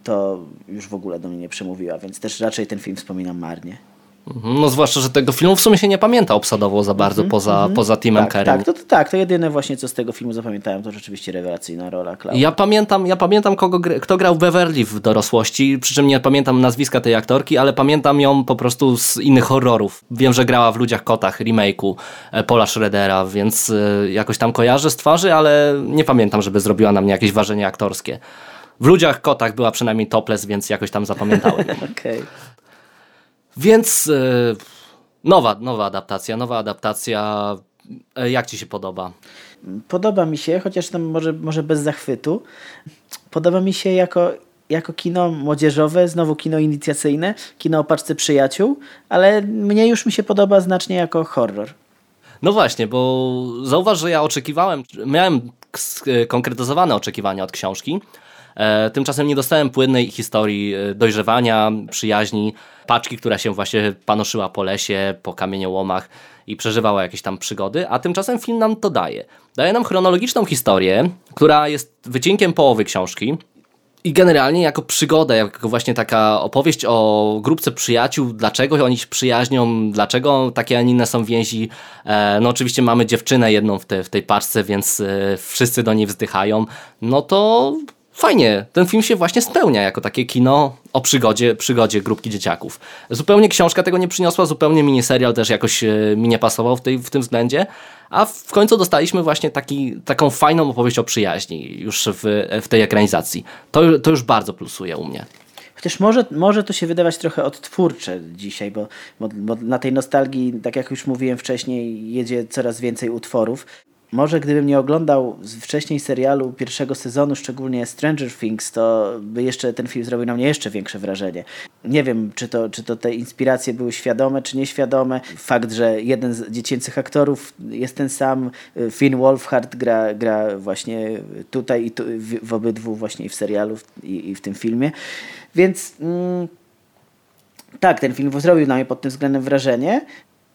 to już w ogóle do mnie nie przemówiła, więc też raczej ten film wspominam marnie. No zwłaszcza, że tego filmu w sumie się nie pamięta obsadowo za bardzo mm -hmm, poza, mm -hmm. poza Timem tak, Tak, to, to, tak, to jedyne właśnie co z tego filmu zapamiętałem, to rzeczywiście rewelacyjna rola. Ja pamiętam, ja pamiętam kogo, kto grał w Beverly w dorosłości, przy czym nie pamiętam nazwiska tej aktorki, ale pamiętam ją po prostu z innych horrorów. Wiem, że grała w Ludziach Kotach, remake'u e, Paula Schroedera, więc e, jakoś tam kojarzę z twarzy, ale nie pamiętam, żeby zrobiła na mnie jakieś wrażenie aktorskie. W Ludziach Kotach była przynajmniej topless, więc jakoś tam zapamiętałem. (laughs) Okej. Okay. Więc e, nowa, nowa adaptacja, nowa adaptacja. E, jak ci się podoba? Podoba mi się, chociaż tam może, może bez zachwytu. Podoba mi się jako, jako kino młodzieżowe, znowu kino inicjacyjne, kino o paczce przyjaciół, ale mnie już mi się podoba znacznie jako horror. No właśnie, bo zauważ, że ja oczekiwałem, miałem konkretyzowane oczekiwania od książki, tymczasem nie dostałem płynnej historii e, dojrzewania, przyjaźni, paczki, która się właśnie panoszyła po lesie, po kamieniołomach i przeżywała jakieś tam przygody, a tymczasem film nam to daje. Daje nam chronologiczną historię, która jest wycinkiem połowy książki, i generalnie jako przygoda, jako właśnie taka opowieść o grupce przyjaciół, dlaczego oni się przyjaźnią, dlaczego takie, a inne są więzi. E, no oczywiście mamy dziewczynę jedną w, te, w tej paczce, więc wszyscy do niej wzdychają. No to fajnie, ten film się właśnie spełnia jako takie kino o przygodzie, przygodzie grupki dzieciaków. Zupełnie książka tego nie przyniosła, zupełnie miniserial też jakoś e, mi nie pasował w, tej, w tym względzie, a w końcu dostaliśmy właśnie taki, taką fajną opowieść o przyjaźni już w, w tej ekranizacji. To, to już bardzo plusuje u mnie. Chociaż może, może to się wydawać trochę odtwórcze dzisiaj, bo, bo, bo na tej nostalgii, tak jak już mówiłem wcześniej, jedzie coraz więcej utworów. Może gdybym nie oglądał wcześniej serialu pierwszego sezonu, szczególnie Stranger Things, to by jeszcze ten film zrobił na mnie jeszcze większe wrażenie. Nie wiem, czy to, czy to te inspiracje były świadome, czy nieświadome. Fakt, że jeden z dziecięcych aktorów jest ten sam, Finn Wolfhard gra, gra właśnie tutaj i tu, w, w obydwu właśnie w serialu i, i w tym filmie. Więc mm, tak, ten film zrobił na mnie pod tym względem wrażenie,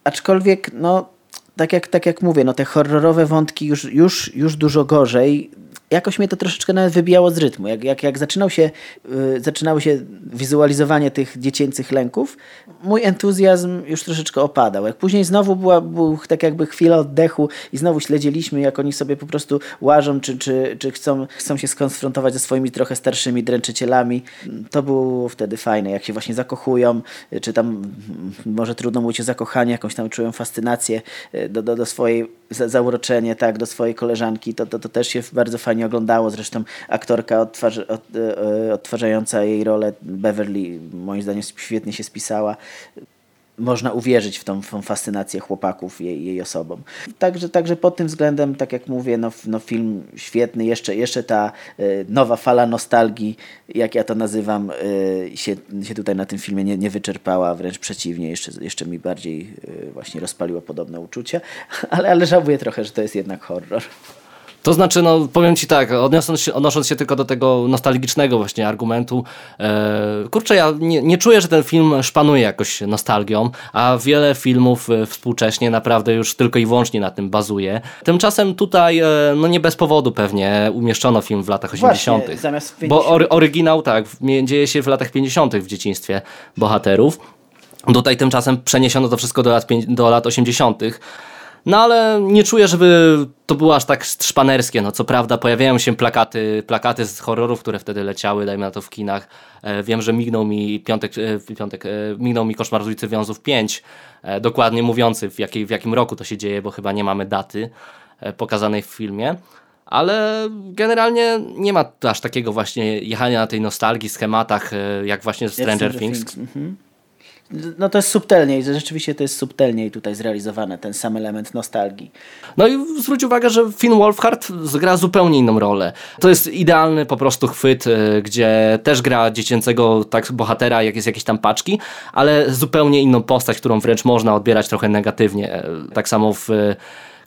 aczkolwiek no tak jak, tak jak mówię, no te horrorowe wątki już, już, już dużo gorzej jakoś mnie to troszeczkę nawet wybijało z rytmu. Jak, jak, jak zaczynał się, yy, zaczynało się wizualizowanie tych dziecięcych lęków, mój entuzjazm już troszeczkę opadał. Jak później znowu była był tak jakby chwila oddechu i znowu śledziliśmy, jak oni sobie po prostu łażą, czy, czy, czy chcą, chcą się skonfrontować ze swoimi trochę starszymi dręczycielami. To było wtedy fajne, jak się właśnie zakochują, czy tam może trudno mówić o zakochaniu, jakąś tam czują fascynację y, do, do, do swojej, zauroczenie, tak, do swojej koleżanki, to, to, to też się bardzo fajnie oglądało. Zresztą aktorka odtwarzy, od, e, odtwarzająca jej rolę, Beverly, moim zdaniem świetnie się spisała można uwierzyć w tą, tą fascynację chłopaków jej, jej osobą. Także, także pod tym względem, tak jak mówię, no, no film świetny. Jeszcze, jeszcze ta y, nowa fala nostalgii, jak ja to nazywam, y, się, się tutaj na tym filmie nie, nie wyczerpała, wręcz przeciwnie, jeszcze, jeszcze mi bardziej y, właśnie rozpaliło podobne uczucia, (laughs) ale, ale żałuję trochę, że to jest jednak horror. To znaczy, no powiem ci tak, odnosząc się, odnosząc się tylko do tego nostalgicznego właśnie argumentu, e, kurczę, ja nie, nie, czuję, że ten film szpanuje jakoś nostalgią, a wiele filmów e, współcześnie naprawdę już tylko i wyłącznie na tym bazuje. Tymczasem tutaj, e, no nie bez powodu pewnie, umieszczono film w latach 80. Właśnie, zamiast 50. Bo ory, oryginał, tak, dzieje się w latach 50. w dzieciństwie bohaterów. Tutaj tymczasem przeniesiono to wszystko do lat, do lat 80. No ale nie czuję, żeby to było aż tak szpanerskie. No co prawda pojawiają się plakaty, plakaty z horrorów, które wtedy leciały, dajmy na to w kinach. E, wiem, że mignął mi piątek, e, piątek e, mignął mi Koszmar z ulicy Wiązów 5, dokładnie mówiący w, jakiej, w jakim roku to się dzieje, bo chyba nie mamy daty pokazanej w filmie. Ale generalnie nie ma aż takiego właśnie jechania na tej nostalgii, schematach, jak właśnie Stranger, Stranger Things. Things. Mhm no to jest subtelniej, rzeczywiście to jest subtelniej tutaj zrealizowane, ten sam element nostalgii. No i zwróć uwagę, że Finn Wolfhard gra zupełnie inną rolę. To jest idealny po prostu chwyt, e, gdzie też gra dziecięcego tak bohatera, jak jest jakieś tam paczki, ale zupełnie inną postać, którą wręcz można odbierać trochę negatywnie. E, tak samo w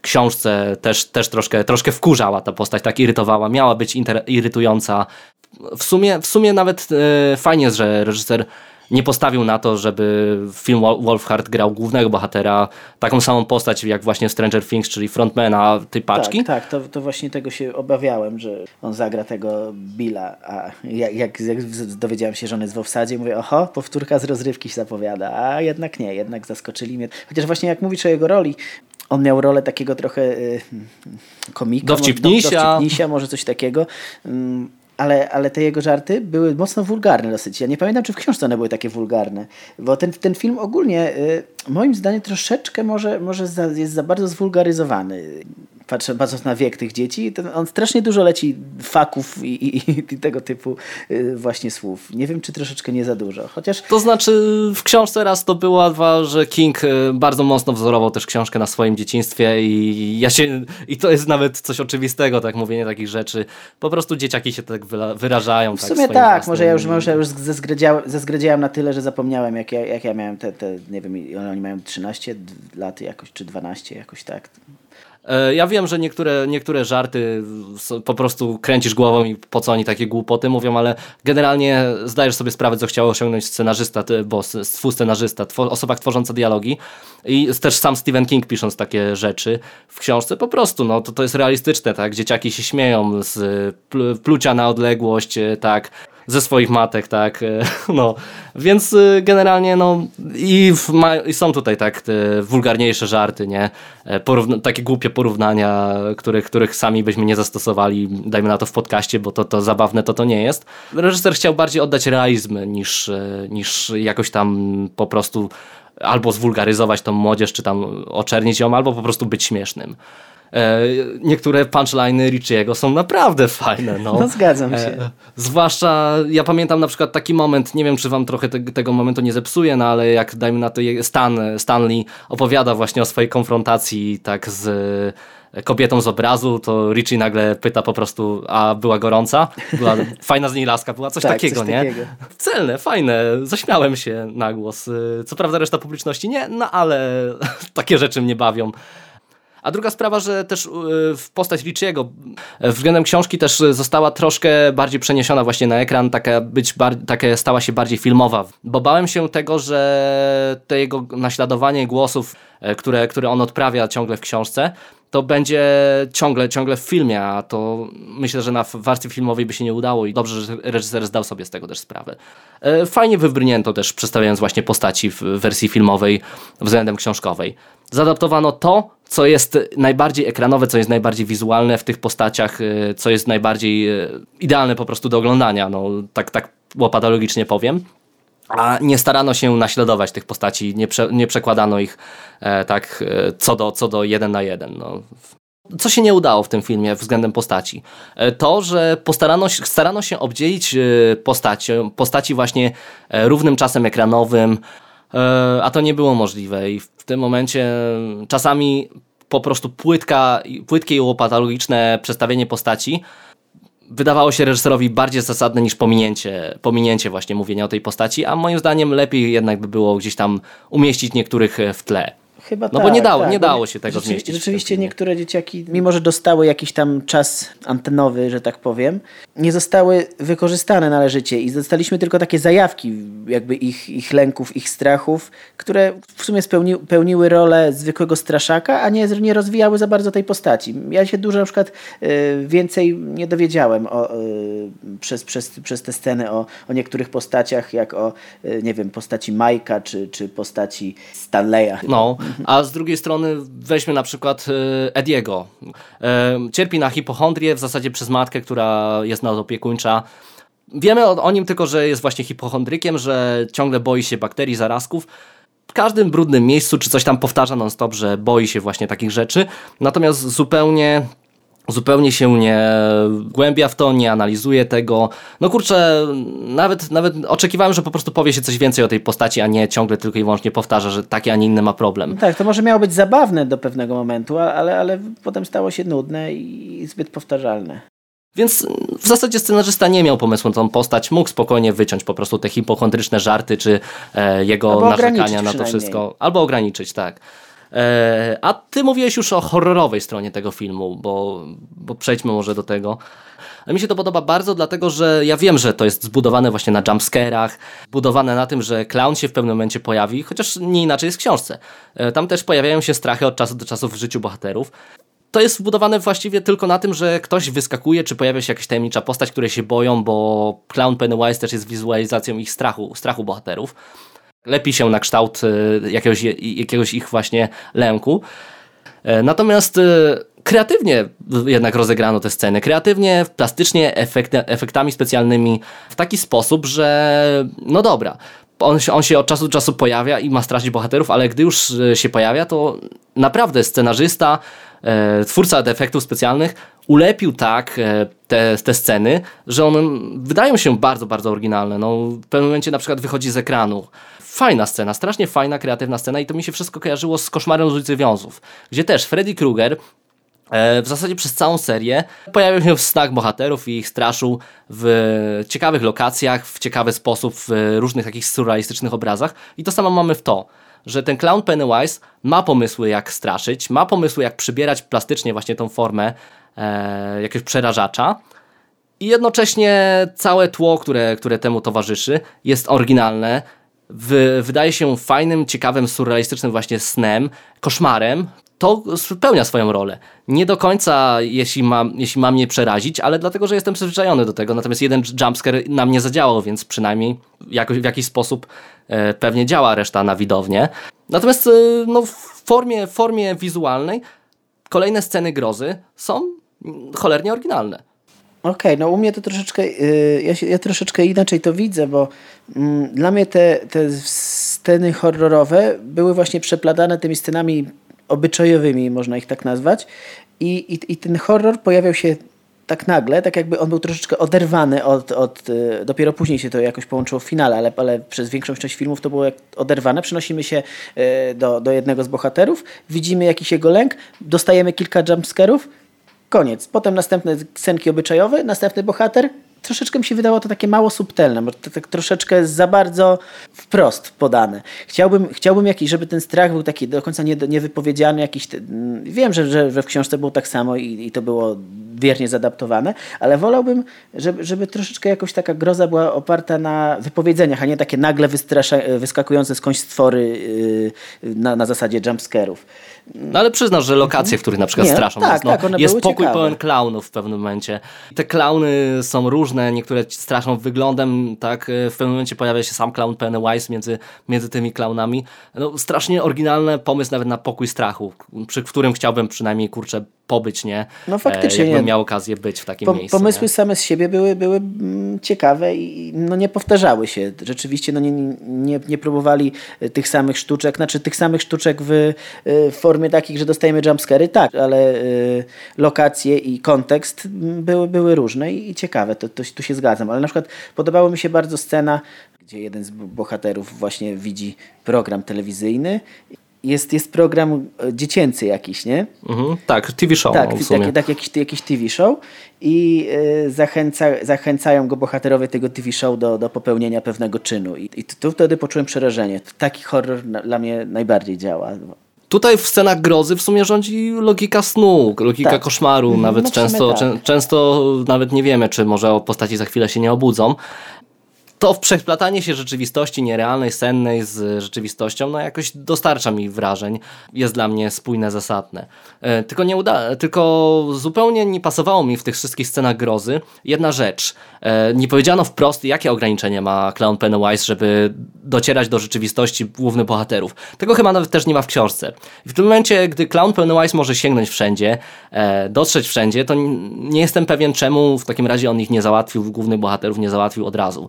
książce też, też troszkę, troszkę wkurzała ta postać, tak irytowała, miała być irytująca. W sumie, w sumie nawet e, fajnie że reżyser nie postawił na to, żeby film Wolfhard grał głównego bohatera, taką samą postać jak właśnie Stranger Things, czyli frontmana tej paczki. Tak, tak to, to właśnie tego się obawiałem, że on zagra tego Billa, a jak, jak, jak dowiedziałem się, że on jest w offsadzie, mówię, oho, powtórka z rozrywki się zapowiada, a jednak nie, jednak zaskoczyli mnie. Chociaż właśnie jak mówisz o jego roli, on miał rolę takiego trochę y, komika, dowcipnisia. dowcipnisia, może coś takiego. Ale, ale te jego żarty były mocno wulgarne dosyć. Ja nie pamiętam, czy w książce one były takie wulgarne, bo ten, ten film ogólnie, y, moim zdaniem, troszeczkę może, może za, jest za bardzo zwulgaryzowany patrzę, patrząc na wiek tych dzieci, on strasznie dużo leci faków i, i, i, tego typu y, właśnie słów. Nie wiem, czy troszeczkę nie za dużo. Chociaż... To znaczy w książce raz to była, że King y, bardzo mocno wzorował też książkę na swoim dzieciństwie i ja się, i to jest nawet coś oczywistego, tak mówienie takich rzeczy. Po prostu dzieciaki się tak wyrażają. W tak, sumie tak, może ja już, może ja już zezgredziałem, na tyle, że zapomniałem, jak ja, jak ja miałem te, te, nie wiem, oni mają 13 lat jakoś, czy 12 jakoś tak. E, ja wiem, że niektóre, niektóre żarty po prostu kręcisz głową i po co oni takie głupoty mówią, ale generalnie zdajesz sobie sprawę, co chciał osiągnąć scenarzysta, bo współscenarzysta, osoba tworząca dialogi i też sam Stephen King pisząc takie rzeczy w książce, po prostu no, to, to jest realistyczne, tak? Dzieciaki się śmieją z plucia na odległość, e, tak? Ze swoich matek, tak, (laughs) no, więc generalnie, no, i, ma, i są tutaj tak te wulgarniejsze żarty, nie, Porówna takie głupie porównania, których, których sami byśmy nie zastosowali, dajmy na to w podcaście, bo to, to zabawne to to nie jest. Reżyser chciał bardziej oddać realizm niż, niż jakoś tam po prostu albo zwulgaryzować tą młodzież, czy tam oczernić ją, albo po prostu być śmiesznym. E, niektóre punchliny Richiego są naprawdę fajne. No, no zgadzam się. E, zwłaszcza, ja pamiętam na przykład taki moment, nie wiem czy wam trochę te, tego momentu nie zepsuje, no ale jak dajmy na to Stan, Stanley opowiada właśnie o swojej konfrontacji tak z kobietą z obrazu, to Richie nagle pyta po prostu, a była gorąca? Była (laughs) fajna z niej laska, była coś tak, takiego, coś nie? Takiego. Celne, fajne, zaśmiałem się na głos. Co prawda reszta publiczności nie, no ale (laughs) takie rzeczy mnie bawią. A druga sprawa, że też y, w postać Richiego y, względem książki też została troszkę bardziej przeniesiona właśnie na ekran, taka, być taka stała się bardziej filmowa, bo bałem się tego, że to jego naśladowanie głosów, y, które, które on odprawia ciągle w książce, to będzie ciągle, ciągle w filmie, a to myślę, że na warstwie filmowej by się nie udało i dobrze, że reżyser zdał sobie z tego też sprawę. Fajnie wybrnięto też, przedstawiając właśnie postaci w wersji filmowej względem książkowej. Zadaptowano to, co jest najbardziej ekranowe, co jest najbardziej wizualne w tych postaciach, y, co jest najbardziej y, idealne po prostu do oglądania, no tak, tak łopatologicznie powiem. A nie starano się naśladować tych postaci, nie, prze, nie przekładano ich e, tak e, co, do, co do jeden na jeden. No. Co się nie udało w tym filmie względem postaci? E, to, że postarano, starano się obdzielić e, postaci, postaci właśnie e, równym czasem ekranowym, a to nie było możliwe i w tym momencie czasami po prostu płytka, płytkie i łopatologiczne przedstawienie postaci wydawało się reżyserowi bardziej zasadne niż pominięcie, pominięcie właśnie mówienia o tej postaci, a moim zdaniem lepiej jednak by było gdzieś tam umieścić niektórych w tle. Chyba no tak, bo nie dało, tak, nie dało się tego rzeczywiście, zmieścić. Rzeczywiście niektóre dzieciaki, mimo że dostały jakiś tam czas antenowy, że tak powiem, nie zostały wykorzystane należycie i dostaliśmy tylko takie zajawki jakby ich, ich lęków, ich strachów, które w sumie spełni, pełniły rolę zwykłego straszaka, a nie, nie rozwijały za bardzo tej postaci. Ja się dużo na przykład y, więcej nie dowiedziałem o, y, przez, przez, przez te sceny o, o niektórych postaciach, jak o, y, nie wiem, postaci Majka czy, czy postaci Stanleya. No, a z drugiej strony weźmy na przykład e, Ediego. E, cierpi na hipochondrię w zasadzie przez matkę, która jest nadopiekuńcza. Wiemy o nim tylko, że jest właśnie hipochondrykiem, że ciągle boi się bakterii, zarazków w każdym brudnym miejscu, czy coś tam powtarza non-stop, że boi się właśnie takich rzeczy. Natomiast zupełnie zupełnie się nie głębia w to, nie analizuje tego. No kurczę, nawet, nawet oczekiwałem, że po prostu powie się coś więcej o tej postaci, a nie ciągle tylko i wyłącznie powtarza, że taki, a nie inny ma problem. Tak, to może miało być zabawne do pewnego momentu, ale, ale potem stało się nudne i zbyt powtarzalne. Więc w zasadzie scenarzysta nie miał pomysłu na tą postać, mógł spokojnie wyciąć po prostu te hipochondryczne żarty, czy e, jego narzekania na to wszystko. Albo ograniczyć, tak. E, a ty mówiłeś już o horrorowej stronie tego filmu, bo, bo przejdźmy może do tego. Mi się to podoba bardzo, dlatego że ja wiem, że to jest zbudowane właśnie na jumpscarach, budowane na tym, że clown się w pewnym momencie pojawi, chociaż nie inaczej jest w książce. E, tam też pojawiają się strachy od czasu do czasu w życiu bohaterów. To jest zbudowane właściwie tylko na tym, że ktoś wyskakuje, czy pojawia się jakaś tajemnicza postać, której się boją, bo clown Pennywise też jest wizualizacją ich strachu, strachu bohaterów lepi się na kształt e, jakiegoś, jakiegoś ich właśnie lęku. E, natomiast e, kreatywnie jednak rozegrano te sceny, kreatywnie, plastycznie, efekty, efektami specjalnymi w taki sposób, że no dobra, on się, on się od czasu do czasu pojawia i ma straszyć bohaterów, ale gdy już się pojawia, to naprawdę scenarzysta, e, twórca efektów specjalnych ulepił tak e, te, te sceny, że one wydają się bardzo, bardzo oryginalne. No, w pewnym momencie na przykład wychodzi z ekranu fajna scena, strasznie fajna, kreatywna scena i to mi się wszystko kojarzyło z Koszmarem z ulicy Wiązów, gdzie też Freddy Krueger e, w zasadzie przez całą serię pojawił się w snach bohaterów i ich straszył w ciekawych lokacjach, w ciekawy sposób, w różnych takich surrealistycznych obrazach. I to samo mamy w to że ten clown Pennywise ma pomysły jak straszyć, ma pomysły jak przybierać plastycznie właśnie tą formę e, jakiegoś przerażacza. I jednocześnie całe tło, które, które temu towarzyszy jest oryginalne, w, wydaje się fajnym, ciekawym, surrealistycznym właśnie snem, koszmarem, to spełnia swoją rolę. Nie do końca, jeśli ma, jeśli ma mnie przerazić, ale dlatego, że jestem przyzwyczajony do tego. Natomiast jeden jumpscare na mnie zadziałał, więc przynajmniej jakoś, w jakiś sposób e, pewnie działa reszta na widownię. Natomiast e, no, w formie, formie wizualnej kolejne sceny grozy są cholernie oryginalne. Okej, okay, no u mnie to troszeczkę, yy, ja, się, ja, troszeczkę inaczej to widzę, bo yy, dla mnie te, te sceny horrorowe były właśnie przeplatane tymi scenami obyczajowymi, można ich tak nazwać. I, i, i ten horror pojawiał się tak nagle, tak jakby on był troszeczkę oderwany od, od y, dopiero później się to jakoś połączyło w finale, ale, ale przez większą część filmów to było jak oderwane. Przenosimy się y, do, do jednego z bohaterów, widzimy jakiś jego lęk, dostajemy kilka jumpscarów, koniec. Potem następne scenki obyczajowe, następny bohater, troszeczkę mi się wydało to takie mało subtelne, może tak, troszeczkę za bardzo wprost podane. Chciałbym, chciałbym jakiś, żeby ten strach był taki do końca nie, niewypowiedziany, jakiś, wiem, że, że, że w książce było tak samo i, i to było wiernie zadaptowane, ale wolałbym, żeby, żeby troszeczkę jakoś taka groza była oparta na wypowiedzeniach, a nie takie nagle wyskakujące skądś stwory yy, na, na zasadzie jumpscarów. No ale przyznasz, że lokacje, w których na przykład nie, straszą tak, nas, no, tak, jest pokój ciekawe. pełen klaunów w pewnym momencie. Te klauny są różne, niektóre straszą wyglądem, tak, w pewnym momencie pojawia się sam clown Pennywise między, między tymi klaunami. No, strasznie oryginalny pomysł nawet na pokój strachu, przy którym chciałbym przynajmniej, kurczę, pobyć, nie? No faktycznie. E, jakbym miał okazję być w takim po, miejscu. Pomysły nie? same z siebie były, były mm, ciekawe i no, nie powtarzały się. Rzeczywiście no, nie, nie, nie próbowali e, tych samych sztuczek, znaczy tych samych sztuczek w, e, w formie takich, że dostajemy jumpscary, tak, ale y, lokacje i kontekst były, były różne i, i ciekawe, to, to, tu się zgadzam. Ale na przykład podobała mi się bardzo scena, gdzie jeden z bohaterów właśnie widzi program telewizyjny jest, jest program dziecięcy jakiś, nie? Mhm, tak, TV show. Tak, w sumie. tak, tak jakiś, jakiś TV show i y, zachęca, zachęcają go bohaterowie tego TV show do, do popełnienia pewnego czynu. I, i tu wtedy poczułem przerażenie. Taki horror na, dla mnie najbardziej działa. Tutaj w scenach grozy w sumie rządzi logika snu, logika tak. koszmaru. Nawet no często, tak. często nawet nie wiemy, czy może postaci za chwilę się nie obudzą to przeplatanie się rzeczywistości nierealnej, sennej z rzeczywistością, no jakoś dostarcza mi wrażeń, jest dla mnie spójne, zasadne. E, tylko, nie uda tylko zupełnie nie pasowało mi w tych wszystkich scenach grozy jedna rzecz. E, nie powiedziano wprost, jakie ograniczenie ma Clown Pennywise, żeby docierać do rzeczywistości głównych bohaterów. Tego chyba nawet też nie ma w książce. I w tym momencie, gdy Clown Pennywise może sięgnąć wszędzie, e, dotrzeć wszędzie, to nie jestem pewien, czemu w takim razie on ich nie załatwił, głównych bohaterów nie załatwił od razu.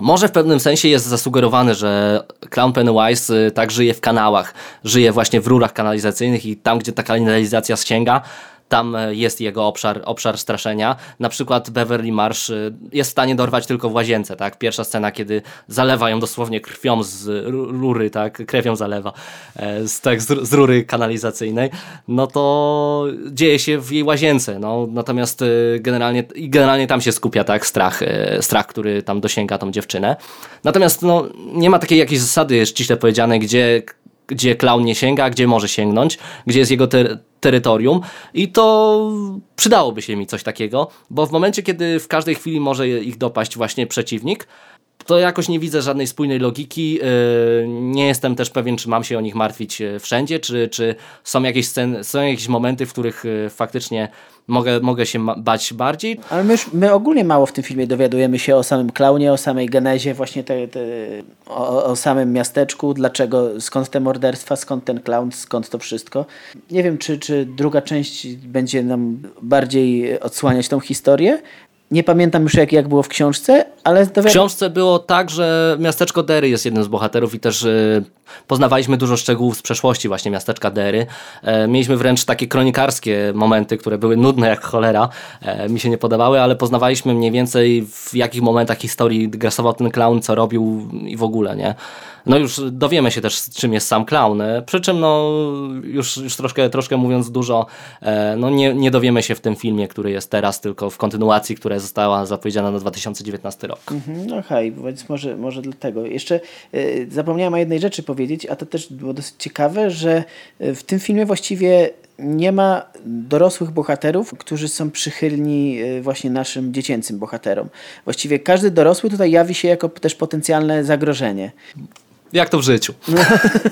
Może w pewnym sensie jest zasugerowane, że Clown Pennywise tak żyje w kanałach, żyje właśnie w rurach kanalizacyjnych i tam, gdzie ta kanalizacja sięga, tam e, jest jego obszar, obszar straszenia. Na przykład Beverly Marsh e, jest w stanie dorwać tylko w łazience, tak? Pierwsza scena, kiedy zalewa ją dosłownie krwią z rury, tak? Krew ją zalewa e, z, tak, z, z rury kanalizacyjnej, no to dzieje się w jej łazience, no. Natomiast generalnie, generalnie tam się skupia, tak? Strach, strach, który tam dosięga tą dziewczynę. Natomiast no, nie ma takiej jakiejś zasady ściśle powiedzianej, gdzie gdzie klaun nie sięga, gdzie może sięgnąć, gdzie jest jego ter terytorium. I to przydałoby się mi coś takiego, bo w momencie, kiedy w każdej chwili może ich dopaść właśnie przeciwnik, to jakoś nie widzę żadnej spójnej logiki. Yy, nie jestem też pewien, czy mam się o nich martwić yy, wszędzie, czy, czy są, jakieś sceny, są jakieś momenty, w których yy, faktycznie mogę, mogę się bać bardziej. Ale my, już, my ogólnie mało w tym filmie dowiadujemy się o samym klaunie, o samej genezie, właśnie te, te, o, o samym miasteczku, dlaczego, skąd te morderstwa, skąd ten klaun, skąd to wszystko. Nie wiem, czy, czy druga część będzie nam bardziej odsłaniać tą historię, nie pamiętam już jak, jak było w książce, ale... W książce było tak, że miasteczko Dery jest jednym z bohaterów i też y, poznawaliśmy dużo szczegółów z przeszłości właśnie miasteczka Dery. E, mieliśmy wręcz takie kronikarskie momenty, które były nudne jak cholera. E, mi się nie podobały, ale poznawaliśmy mniej więcej w jakich momentach historii grasował ten clown, co robił i w ogóle, nie? No już dowiemy się też, czym jest sam clown. E, przy czym, no, już, już troszkę, troszkę mówiąc dużo, e, no nie, nie dowiemy się w tym filmie, który jest teraz, tylko w kontynuacji, która została zapowiedziana na 2019 rok. Mhm, no hej, więc może, może dlatego. Jeszcze y, zapomniałem o jednej rzeczy powiedzieć, a to też było dosyć ciekawe, że w tym filmie właściwie nie ma dorosłych bohaterów, którzy są przychylni właśnie naszym dziecięcym bohaterom. Właściwie każdy dorosły tutaj jawi się jako też potencjalne zagrożenie. Jak to w życiu?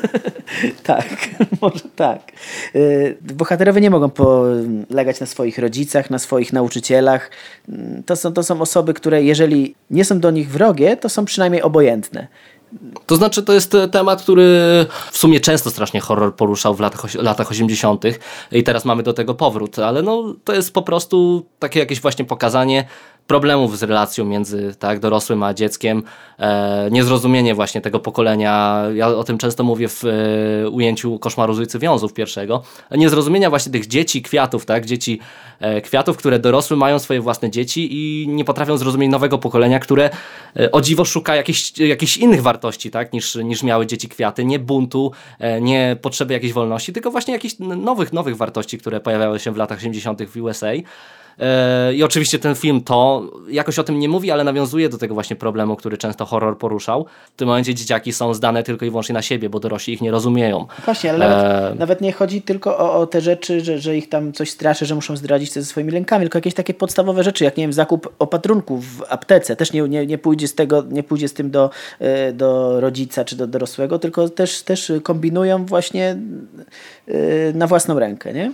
(laughs) tak, (laughs) może tak. Y, bohaterowie nie mogą polegać na swoich rodzicach, na swoich nauczycielach. Mm, to są, to są osoby, które jeżeli nie są do nich wrogie, to są przynajmniej obojętne. To znaczy, to jest temat, który w sumie często strasznie horror poruszał w latach, latach 80. i teraz mamy do tego powrót, ale no, to jest po prostu takie jakieś właśnie pokazanie problemów z relacją między tak, dorosłym a dzieckiem, e, niezrozumienie właśnie tego pokolenia, ja o tym często mówię w e, ujęciu koszmaru z wiązów pierwszego, niezrozumienia właśnie tych dzieci kwiatów, tak, dzieci e, kwiatów, które dorosły mają swoje własne dzieci i nie potrafią zrozumieć nowego pokolenia, które e, o dziwo szuka jakichś, jakichś innych wartości, tak, niż, niż miały dzieci kwiaty, nie buntu, e, nie potrzeby jakiejś wolności, tylko właśnie jakichś nowych, nowych wartości, które pojawiały się w latach 80. w USA. E, I oczywiście ten film to jakoś o tym nie mówi, ale nawiązuje do tego właśnie problemu, który często horror poruszał. W tym momencie dzieciaki są zdane tylko i wyłącznie na siebie, bo dorośli ich nie rozumieją. Właśnie, ale nawet, e... nawet nie chodzi tylko o, o, te rzeczy, że, że ich tam coś straszy, że muszą zdradzić ze swoimi lękami, tylko jakieś takie podstawowe rzeczy, jak nie wiem, zakup opatrunku w aptece. Też nie, nie, nie pójdzie z tego, nie pójdzie z tym do, e, do rodzica czy do dorosłego, tylko też, też kombinują właśnie e, na własną rękę, nie?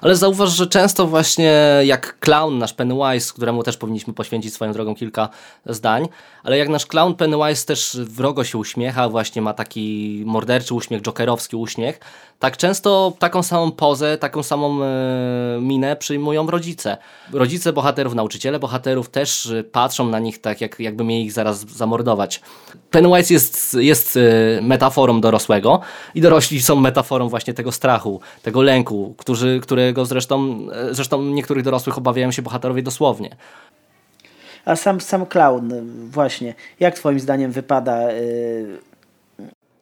Ale zauważ, że często właśnie jak clown nasz Pennywise, któremu też powinniśmy poświęcić swoją drogą kilka zdań, ale jak nasz clown Pennywise też wrogo się uśmiecha, właśnie ma taki morderczy uśmiech, jokerowski uśmiech, tak często taką samą pozę, taką samą e, minę przyjmują rodzice. Rodzice bohaterów, nauczyciele bohaterów też e, patrzą na nich tak, jak, jakby mieli ich zaraz zamordować. Pennywise jest, jest e, metaforą dorosłego i dorośli są metaforą właśnie tego strachu, tego lęku, którzy, którego zresztą, zresztą niektórych dorosłych obawiają się bohaterowie dosłownie. A sam, sam clown właśnie, jak twoim zdaniem wypada... Yy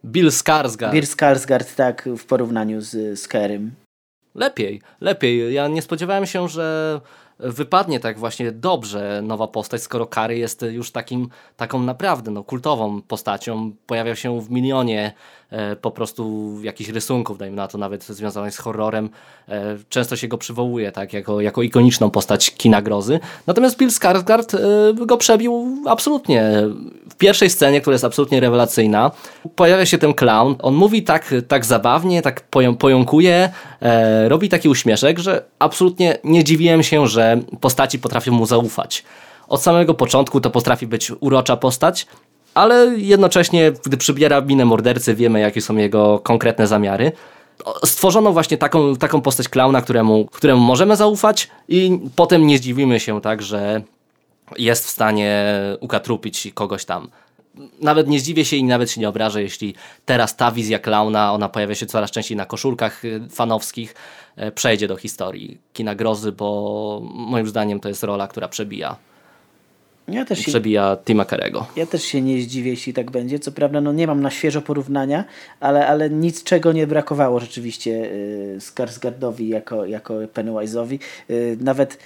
Bill Skarsgård. Bill Skarsgård, tak, w porównaniu z Skerym. Lepiej, lepiej. Ja nie spodziewałem się, że wypadnie tak właśnie dobrze nowa postać, skoro Kary jest już takim, taką naprawdę no, kultową postacią. Pojawia się w milionie e, po prostu jakichś rysunków, dajmy na to nawet związanych z horrorem. E, często się go przywołuje tak, jako, jako ikoniczną postać kina grozy. Natomiast Bill Skarsgård e, go przebił absolutnie. Pierwszej scenie, która jest absolutnie rewelacyjna, pojawia się ten clown. On mówi tak, tak zabawnie, tak pojąkuje, e, robi taki uśmieszek, że absolutnie nie dziwiłem się, że postaci potrafią mu zaufać. Od samego początku to potrafi być urocza postać, ale jednocześnie, gdy przybiera minę mordercy, wiemy, jakie są jego konkretne zamiary. Stworzono właśnie taką, taką postać klauna, któremu, któremu możemy zaufać, i potem nie zdziwimy się, tak, że jest w stanie ukatrupić kogoś tam. Nawet nie zdziwię się i nawet się nie obrażę, jeśli teraz ta wizja klauna, ona pojawia się coraz częściej na koszulkach y, fanowskich, E, przejdzie do historii kina grozy, bo moim zdaniem to jest rola, która przebija. Ja też się, przebija Tima Carego. Ja też się nie zdziwię, jeśli tak będzie. Co prawda, no nie mam na świeżo porównania, ale, ale nic czego nie brakowało rzeczywiście yy, Skarsgardowi jako, jako Pennywise'owi. Yy, nawet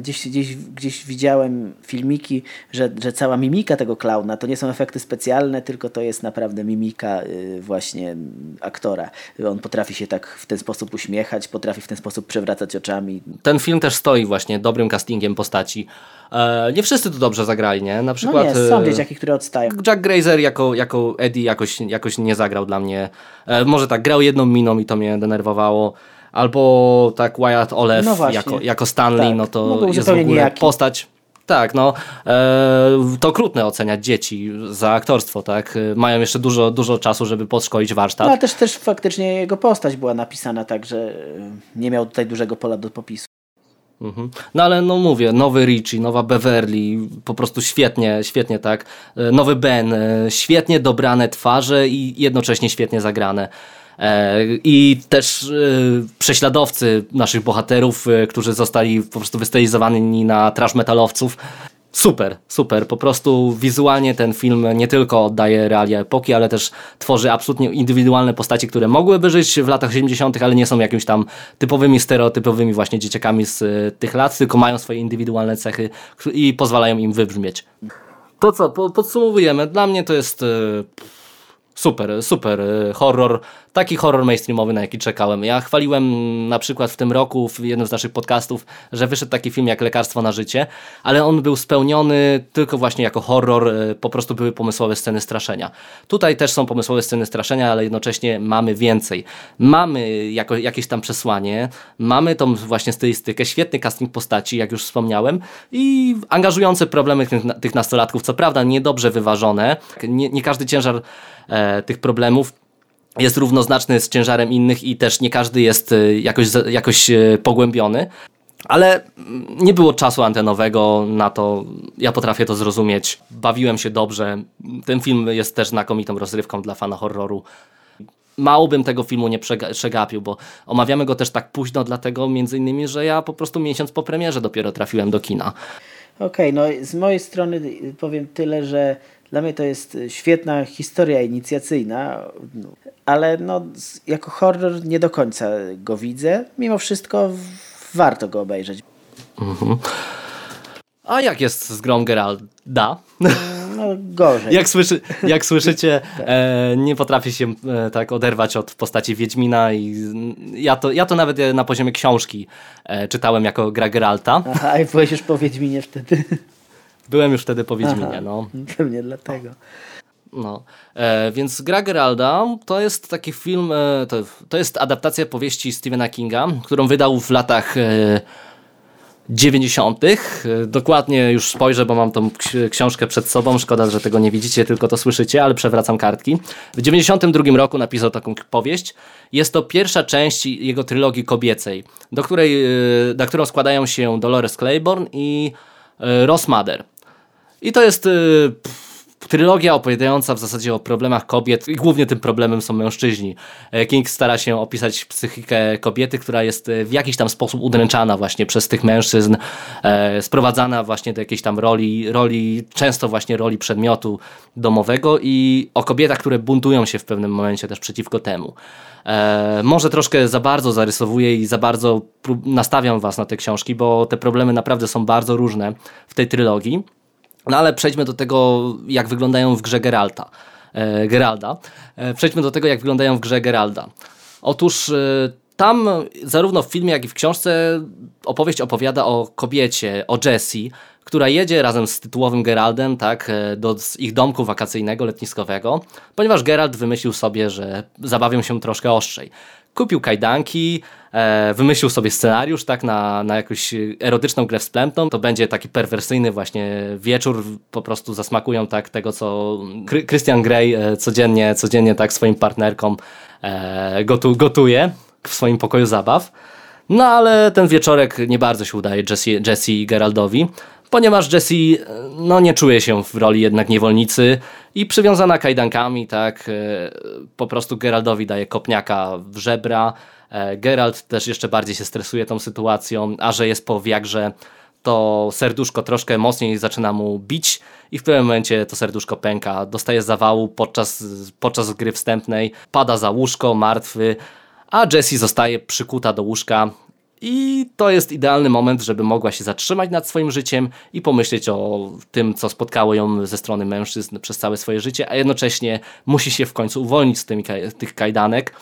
gdzieś, gdzieś, gdzieś widziałem filmiki, że, że cała mimika tego klauna to nie są efekty specjalne, tylko to jest naprawdę mimika y, właśnie aktora. On potrafi się tak w ten sposób uśmiechać, potrafi w ten sposób przewracać oczami. Ten film też stoi właśnie dobrym castingiem postaci. E, nie wszyscy tu dobrze zagrali, nie? Na przykład... No nie, są e, dzieciaki, które odstają. Jack Grazer jako, jako Eddie jakoś, jakoś nie zagrał dla mnie. E, może tak, grał jedną miną i to mnie denerwowało albo tak Wyatt Olew no jako, jako Stanley, tak. no to no jest w ogóle nijaki. postać. Tak, no e, to okrutne oceniać dzieci za aktorstwo, tak? Mają jeszcze dużo, dużo czasu, żeby podszkolić warsztat. No, ale też, też faktycznie jego postać była napisana tak, że nie miał tutaj dużego pola do popisu. Mhm. No ale no mówię, nowy Richie, nowa Beverly, po prostu świetnie, świetnie tak. E, nowy Ben, e, świetnie dobrane twarze i jednocześnie świetnie zagrane. E, I też e, prześladowcy naszych bohaterów, e, którzy zostali po prostu wystylizowani na trash metalowców. Super, super. Po prostu wizualnie ten film nie tylko oddaje realia epoki, ale też tworzy absolutnie indywidualne postaci, które mogłyby żyć w latach 70., ale nie są jakimiś tam typowymi, stereotypowymi właśnie dzieciakami z tych lat, tylko mają swoje indywidualne cechy i pozwalają im wybrzmieć. To co, podsumowujemy. Dla mnie to jest Super, super horror, taki horror mainstreamowy, na jaki czekałem. Ja chwaliłem na przykład w tym roku w jednym z naszych podcastów, że wyszedł taki film jak Lekarstwo na życie, ale on był spełniony tylko właśnie jako horror, y, po prostu były pomysłowe sceny straszenia. Tutaj też są pomysłowe sceny straszenia, ale jednocześnie mamy więcej. Mamy jako, jakieś tam przesłanie, mamy tą właśnie stylistykę, świetny casting postaci, jak już wspomniałem i angażujące problemy tych, tych nastolatków, co prawda niedobrze wyważone, nie, nie każdy ciężar e, tych problemów jest równoznaczny z ciężarem innych i też nie każdy jest e, jakoś, jakoś e, pogłębiony. Ale nie było czasu antenowego na to. Ja potrafię to zrozumieć. Bawiłem się dobrze. Ten film jest też znakomitą rozrywką dla fana horroru. Mało bym tego filmu nie przegapił, bo omawiamy go też tak późno, dlatego między innymi, że ja po prostu miesiąc po premierze dopiero trafiłem do kina. Okej, okay, no z mojej strony powiem tyle, że dla mnie to jest świetna historia inicjacyjna, ale no, jako horror nie do końca go widzę. Mimo wszystko warto go obejrzeć. Mhm. A jak jest z grą Geralda? No gorzej. Jak, słyszy, jak słyszycie, (laughs) e, nie potrafię się e, tak oderwać od postaci Wiedźmina i ja to, ja to nawet na poziomie książki e, czytałem jako gra Geralta. Aha, i byłeś już po Wiedźminie wtedy. Byłem już wtedy po Wiedźminie, Aha, no. Pewnie dlatego. No, e, więc Gra Geralda to jest taki film, e, to, to jest adaptacja powieści Stephena Kinga, którą wydał w latach e, 90. E, dokładnie już spojrzę, bo mam tą książkę przed sobą. Szkoda, że tego nie widzicie, tylko to słyszycie, ale przewracam kartki. W 92 roku napisał taką powieść. Jest to pierwsza część jego trylogii kobiecej, do której, e, na którą składają się Dolores Claiborne i e, Ross Mother. I to jest trylogia opowiadająca w zasadzie o problemach kobiet i głównie tym problemem są mężczyźni. E, King stara się opisać psychikę kobiety, która jest e, w jakiś tam sposób udręczana właśnie przez tych mężczyzn, e, sprowadzana właśnie do jakiejś tam roli, roli, często właśnie roli przedmiotu domowego i o kobietach, które buntują się w pewnym momencie też przeciwko temu. E, może troszkę za bardzo zarysowuję i za bardzo nastawiam was na te książki, bo te problemy naprawdę są bardzo różne w tej trylogii. No ale przejdźmy do tego, jak wyglądają w grze Geralta. E, Geralda. E, przejdźmy do tego, jak wyglądają w grze Geralda. Otóż e, tam zarówno w filmie, jak i w książce opowieść opowiada o kobiecie, o Jessie, która jedzie razem z tytułowym Geraldem tak, e, do ich domku wakacyjnego, letniskowego, ponieważ Gerald wymyślił sobie, że zabawią się troszkę ostrzej. Kupił kajdanki, e, wymyślił sobie scenariusz tak, na, na jakąś erotyczną grę wsplemtą. To będzie taki perwersyjny właśnie wieczór, po prostu zasmakują tak tego, co Christian Grey e, codziennie, codziennie tak swoim partnerkom e, gotu, gotuje w swoim pokoju zabaw. No ale ten wieczorek nie bardzo się udaje Jesse, Jesse i Geraldowi, ponieważ Jessie no, nie czuje się w roli jednak niewolnicy i przywiązana kajdankami, tak, e, po prostu Geraldowi daje kopniaka w żebra. E, Gerald też jeszcze bardziej się stresuje tą sytuacją, a że jest po wiagrze, to serduszko troszkę mocniej zaczyna mu bić i w pewnym momencie to serduszko pęka, dostaje zawału podczas, podczas gry wstępnej, pada za łóżko, martwy, a Jessie zostaje przykuta do łóżka i to jest idealny moment, żeby mogła się zatrzymać nad swoim życiem i pomyśleć o tym, co spotkało ją ze strony mężczyzn przez całe swoje życie, a jednocześnie musi się w końcu uwolnić z tymi, tych kajdanek,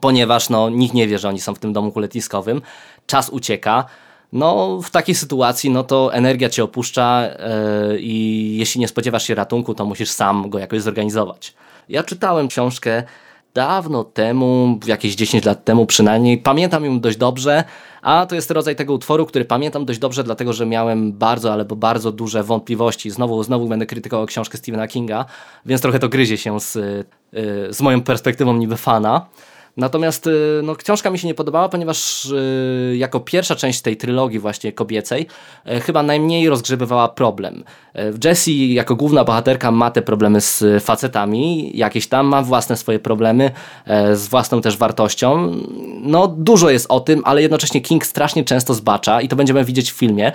ponieważ no, nikt nie wie, że oni są w tym domu letniskowym. Czas ucieka. No, w takiej sytuacji, no to energia cię opuszcza yy, i jeśli nie spodziewasz się ratunku, to musisz sam go jakoś zorganizować. Ja czytałem książkę dawno temu, jakieś 10 lat temu przynajmniej. Pamiętam ją dość dobrze, a to jest rodzaj tego utworu, który pamiętam dość dobrze, dlatego że miałem bardzo, albo bardzo duże wątpliwości. Znowu, znowu będę krytykował książkę Stephena Kinga, więc trochę to gryzie się z, y, z moją perspektywą niby fana. Natomiast y, no, książka mi się nie podobała, ponieważ y, jako pierwsza część tej trylogii właśnie kobiecej y, chyba najmniej rozgrzebywała problem. Jessie jako główna bohaterka ma te problemy z facetami, jakieś tam ma własne swoje problemy z własną też wartością. No dużo jest o tym, ale jednocześnie King strasznie często zbacza i to będziemy widzieć w filmie.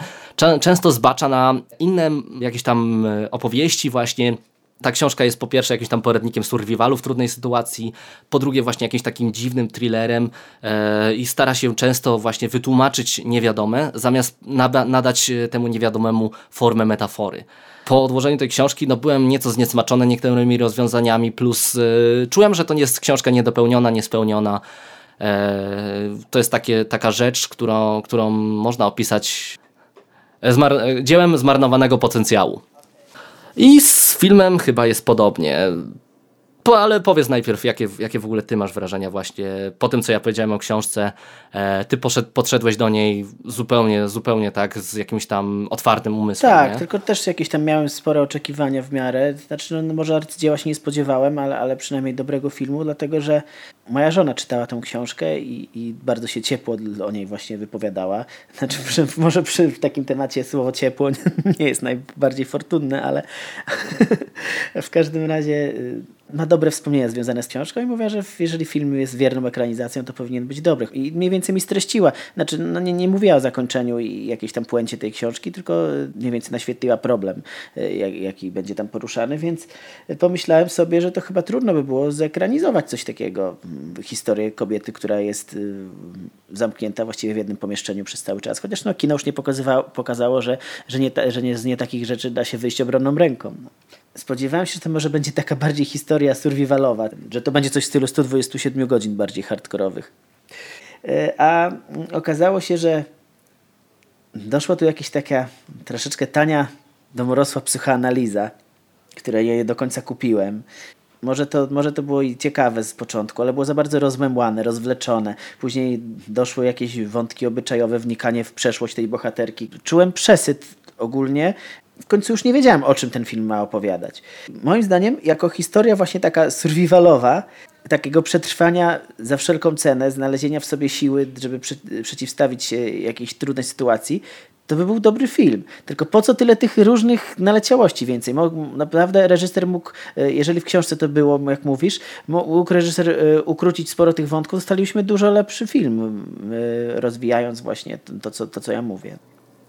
Często zbacza na inne jakieś tam opowieści właśnie ta książka jest po pierwsze jakimś tam poradnikiem survivalu w trudnej sytuacji, po drugie właśnie jakimś takim dziwnym thrillerem e, i stara się często właśnie wytłumaczyć niewiadome, zamiast nada, nadać temu niewiadomemu formę metafory. Po odłożeniu tej książki no, byłem nieco zniesmaczony niektórymi rozwiązaniami, plus e, czułem, że to nie jest książka niedopełniona, niespełniona. E, to jest takie, taka rzecz, którą, którą można opisać zmar dziełem zmarnowanego potencjału. I z filmem chyba jest podobnie. Po, ale powiedz najpierw, jakie, jakie w ogóle ty masz wrażenia właśnie po tym, co ja powiedziałem o książce. E, ty poszedł, podszedłeś do niej zupełnie, zupełnie tak z jakimś tam otwartym umysłem. Tak, nie? tylko też jakieś tam miałem spore oczekiwania w miarę. Znaczy, no, może arcydzieła się nie spodziewałem, ale, ale przynajmniej dobrego filmu, dlatego że moja żona czytała tę książkę i, i bardzo się ciepło o niej właśnie wypowiadała. Znaczy, przy, może przy takim temacie słowo ciepło (laughs) nie jest najbardziej fortunne, ale (laughs) w każdym razie y, ma dobre wspomnienia związane z książką i mówiła, że jeżeli film jest wierną ekranizacją, to powinien być dobry. I mniej więcej mi streściła. Znaczy, no nie, nie mówiła o zakończeniu i jakiejś tam puencie tej książki, tylko mniej więcej naświetliła problem, jak, jaki będzie tam poruszany, więc pomyślałem sobie, że to chyba trudno by było zekranizować coś takiego. Historię kobiety, która jest zamknięta właściwie w jednym pomieszczeniu przez cały czas. Chociaż no, kino już nie pokazywało, pokazało, że, że, nie, że nie, z nie takich rzeczy da się wyjść obronną ręką. Spodziewałem się, że to może będzie taka bardziej historia survivalowa, że to będzie coś w stylu 127 godzin bardziej hardkorowych. A okazało się, że doszła tu jakaś taka troszeczkę tania, domorosła psychoanaliza, której ja do końca kupiłem. Może to, może to było i ciekawe z początku, ale było za bardzo rozmemłane, rozwleczone. Później doszły jakieś wątki obyczajowe, wnikanie w przeszłość tej bohaterki. Czułem przesyt ogólnie. W końcu już nie wiedziałem, o czym ten film ma opowiadać. Moim zdaniem, jako historia właśnie taka survivalowa, takiego przetrwania za wszelką cenę, znalezienia w sobie siły, żeby przy, przeciwstawić się jakiejś trudnej sytuacji, to by był dobry film. Tylko po co tyle tych różnych naleciałości więcej? Naprawdę reżyser mógł, jeżeli w książce to było, jak mówisz, mógł reżyser ukrócić sporo tych wątków, dostaliśmy dużo lepszy film, rozwijając właśnie to, to, co, to co ja mówię.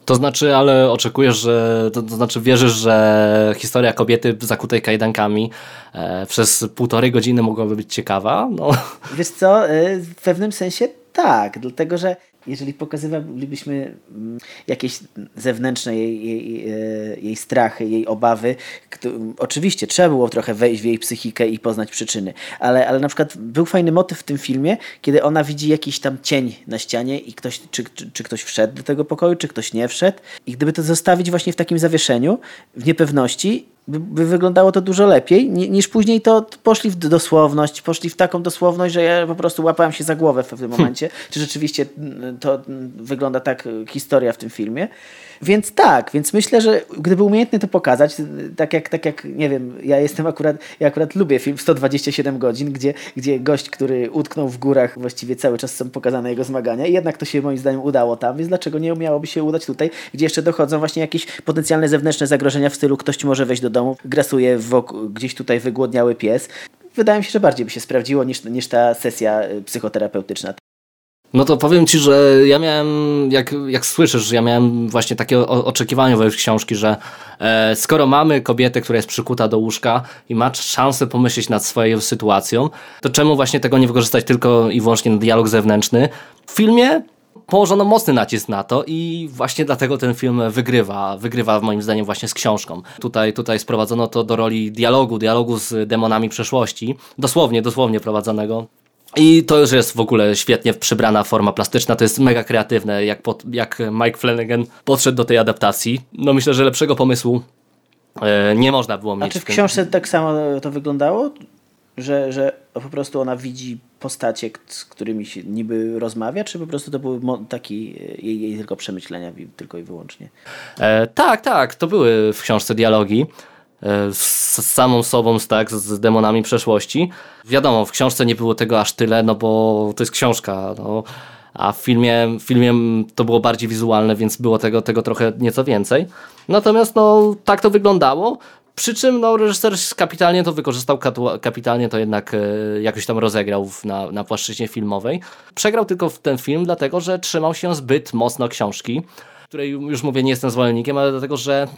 To znaczy, ale oczekujesz, że, to, to, znaczy wierzysz, że historia kobiety zakutej kajdankami e, przez półtorej godziny mogłaby być ciekawa? No. Wiesz co, w pewnym sensie tak, dlatego że jeżeli pokazywalibyśmy mm, jakieś zewnętrzne jej, jej, e, jej strachy, jej obawy, oczywiście trzeba było trochę wejść w jej psychikę i poznać przyczyny, ale, ale na przykład był fajny motyw w tym filmie, kiedy ona widzi jakiś tam cień na ścianie i ktoś, czy, czy, czy ktoś wszedł do tego pokoju, czy ktoś nie wszedł. I gdyby to zostawić właśnie w takim zawieszeniu, w niepewności by, wyglądało to dużo lepiej, niż później to poszli w dosłowność, poszli w taką dosłowność, że ja po prostu łapałem się za głowę w pewnym momencie, czy rzeczywiście to wygląda tak historia w tym filmie. Więc tak, więc myślę, że gdyby umiejętnie to pokazać, tak jak, tak jak nie wiem, ja jestem akurat, ja akurat lubię film 127 godzin, gdzie, gdzie gość, który utknął w górach, właściwie cały czas są pokazane jego zmagania i jednak to się moim zdaniem udało tam, więc dlaczego nie umiałoby się udać tutaj, gdzie jeszcze dochodzą właśnie jakieś potencjalne zewnętrzne zagrożenia w stylu ktoś może wejść do domu, grasuje wokół, gdzieś tutaj wygłodniały pies. Wydaje mi się, że bardziej by się sprawdziło niż, niż ta sesja psychoterapeutyczna. No to powiem Ci, że ja miałem, jak, jak słyszysz, ja miałem właśnie takie o, oczekiwanie wobec książki, że e, skoro mamy kobietę, która jest przykuta do łóżka i ma szansę pomyśleć nad swoją sytuacją, to czemu właśnie tego nie wykorzystać tylko i wyłącznie na dialog zewnętrzny? W filmie położono mocny nacisk na to i właśnie dlatego ten film wygrywa, wygrywa moim zdaniem właśnie z książką. Tutaj, tutaj sprowadzono to do roli dialogu, dialogu z demonami przeszłości, dosłownie, dosłownie prowadzonego. I to już jest w ogóle świetnie przybrana forma plastyczna, to jest mega kreatywne, jak, pod, jak Mike Flanagan podszedł do tej adaptacji. No myślę, że lepszego pomysłu e, nie można było mieć. A czy w książce tak samo to wyglądało? Że, że po prostu ona widzi postacie, z którymi się niby rozmawia, czy po prostu to były taki jej, jej tylko przemyślenia tylko i wyłącznie? E, tak, tak, to były w książce dialogi. E, z samą sobą, tak, z demonami przeszłości. Wiadomo, w książce nie było tego aż tyle, no bo to jest książka, no, a w filmie, w filmie to było bardziej wizualne, więc było tego, tego trochę nieco więcej. Natomiast no, tak to wyglądało. Przy czym no, reżyser kapitalnie to wykorzystał, kapitalnie to jednak e, jakoś tam rozegrał na, na płaszczyźnie filmowej. Przegrał tylko w ten film, dlatego że trzymał się zbyt mocno książki, której już mówię, nie jestem zwolennikiem, ale dlatego, że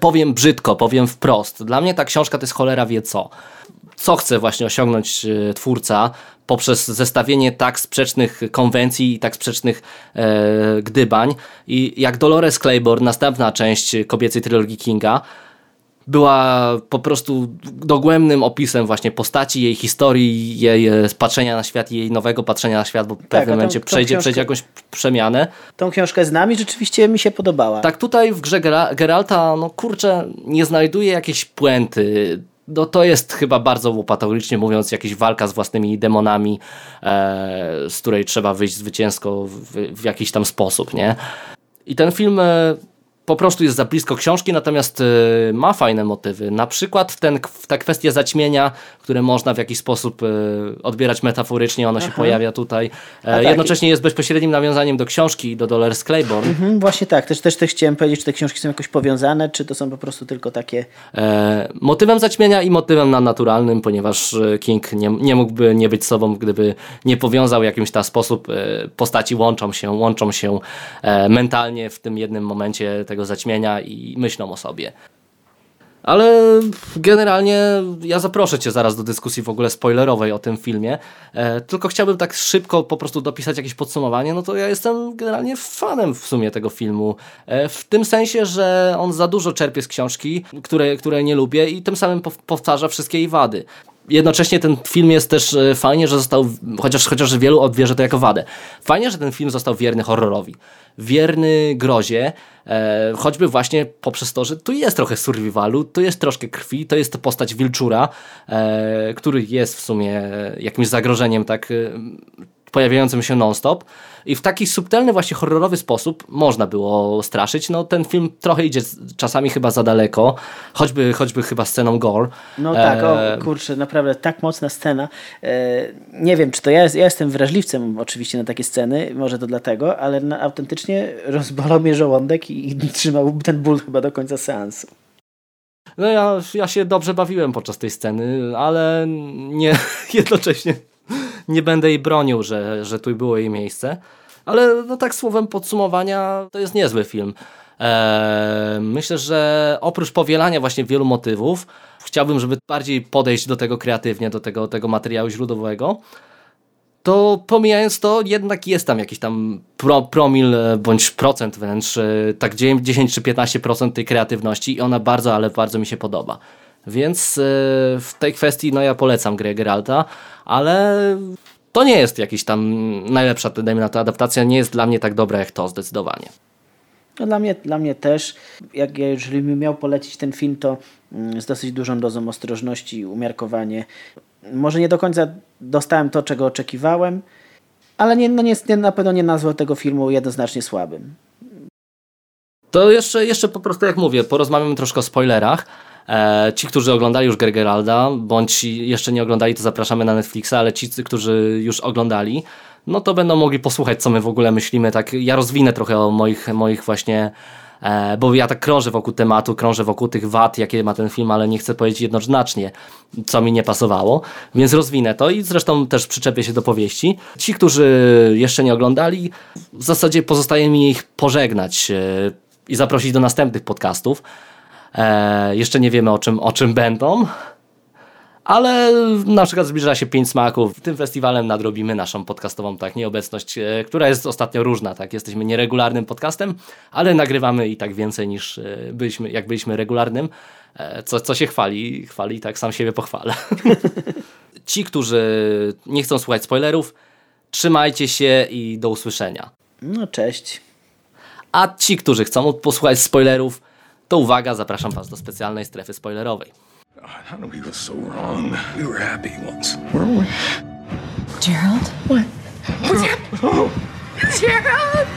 powiem brzydko, powiem wprost. Dla mnie ta książka to jest cholera wie co. Co chce właśnie osiągnąć e, twórca poprzez zestawienie tak sprzecznych konwencji i tak sprzecznych e, gdybań. I jak Dolores Claiborne, następna część kobiecej trylogii Kinga, była po prostu dogłębnym opisem właśnie postaci, jej historii, jej e, patrzenia na świat i jej nowego patrzenia na świat, bo w Tak, pewnym tą- momencie tą przejdzie, książkę- przejdzie jakąś przemianę. Tą książkę znam i rzeczywiście mi się podobała. Tak tutaj w grze Gera- Geralta, no kurczę, nie znajduje jakiejś puenty. No to jest chyba bardzo łopatologicznie mówiąc jakaś walka z własnymi demonami, e, z której trzeba wyjść zwycięsko w, w jakiś tam sposób, nie? I ten film e, po prostu jest za blisko książki, natomiast e, ma fajne motywy. Na przykład ten, ta kwestia zaćmienia, które można w jakiś sposób e, odbierać metaforycznie, ono się pojawia tutaj. E, tak. Jednocześnie jest bezpośrednim nawiązaniem do książki i do Dolores Claiborne. Mhm, właśnie tak, też, też, też chciałem powiedzieć, czy te książki są jakoś powiązane, czy to są po prostu tylko takie... E, motywem zaćmienia i motywem nadnaturalnym, ponieważ e, King nie, nie mógłby nie być sobą, gdyby nie powiązał w jakimś tam sposób postaci łączą się, łączą się mentalnie w tym jednym momencie tego zaćmienia i myślą o sobie. Ale generalnie ja zaproszę Cię zaraz do dyskusji w ogóle spoilerowej o tym filmie. E, tylko chciałbym tak szybko po prostu dopisać jakieś podsumowanie. No to ja jestem generalnie fanem w sumie tego filmu. E, w tym sensie, że on za dużo czerpie z książki, które, które nie lubię i tym samym pow- powtarza wszystkie jej wady. Jednocześnie ten film jest też e, fajnie, że został, chociaż, chociaż wielu odbierze to jako wadę. Fajnie, że ten film został wierny horrorowi. Wierny grozie, e, choćby właśnie poprzez to, że tu jest trochę survivalu, tu jest troszkę krwi, to jest to postać wilczura, e, który jest w sumie jakimś zagrożeniem tak e, pojawiającym się non-stop i w taki subtelny właśnie horrorowy sposób można było straszyć. No ten film trochę idzie czasami chyba za daleko, choćby, choćby chyba sceną gore. No tak, E, o kurczę, naprawdę tak mocna scena. E, nie wiem, czy to ja, jest, ja jestem wrażliwcem oczywiście na takie sceny, może to dlatego, ale na, autentycznie rozbolał mnie żołądek i, i trzymał ten ból chyba do końca seansu. No ja, ja się dobrze bawiłem podczas tej sceny, ale nie, (laughs) jednocześnie nie będę jej bronił, że, że tu było jej miejsce. Ale no tak słowem podsumowania, to jest niezły film. Eee, myślę, że oprócz powielania właśnie wielu motywów, chciałbym, żeby bardziej podejść do tego kreatywnie, do tego, tego materiału źródłowego. To pomijając to, jednak jest tam jakiś tam pro, promil e, bądź procent wręcz, e, tak 10 czy 15% tej kreatywności i ona bardzo, ale bardzo mi się podoba. Więc e, w tej kwestii no ja polecam grę Geralta, ale to nie jest jakiś tam najlepsza, dajmy na to, adaptacja, nie jest dla mnie tak dobra jak to zdecydowanie. No dla mnie, dla mnie też. Jak ja, jeżeli bym miał polecić ten film, to mm, z dosyć dużą dozą ostrożności i umiarkowanie. Może nie do końca dostałem to, czego oczekiwałem, ale nie, no nie, na pewno nie nazwał tego filmu jednoznacznie słabym. To jeszcze, jeszcze po prostu jak mówię, porozmawiamy troszkę o spoilerach. E, ci, którzy oglądali już Grę Geralda, bądź jeszcze nie oglądali, to zapraszamy na Netflixa, ale ci, którzy już oglądali, no to będą mogli posłuchać, co my w ogóle myślimy. Tak, ja rozwinę trochę o moich, moich właśnie, e, bo ja tak krążę wokół tematu, krążę wokół tych wad, jakie ma ten film, ale nie chcę powiedzieć jednoznacznie, co mi nie pasowało, więc rozwinę to i zresztą też przyczepię się do powieści. Ci, którzy jeszcze nie oglądali, w zasadzie pozostaje mi ich pożegnać e, i zaprosić do następnych podcastów. E, jeszcze nie wiemy o czym, o czym będą, ale na przykład zbliża się Pięć Smaków. Tym festiwalem nadrobimy naszą podcastową tak nieobecność, e, która jest ostatnio różna. Tak? Jesteśmy nieregularnym podcastem, ale nagrywamy i tak więcej niż e, byliśmy, jak byliśmy regularnym, e, co, co się chwali, chwali tak sam siebie pochwalę. (laughs) Ci, którzy nie chcą słuchać spoilerów, trzymajcie się i do usłyszenia. No cześć. A ci, którzy chcą posłuchać spoilerów, to uwaga, zapraszam Was do specjalnej strefy spoilerowej. How did we go so wrong? We were happy once, weren't we? Gerald? What? What's happening? Gerald!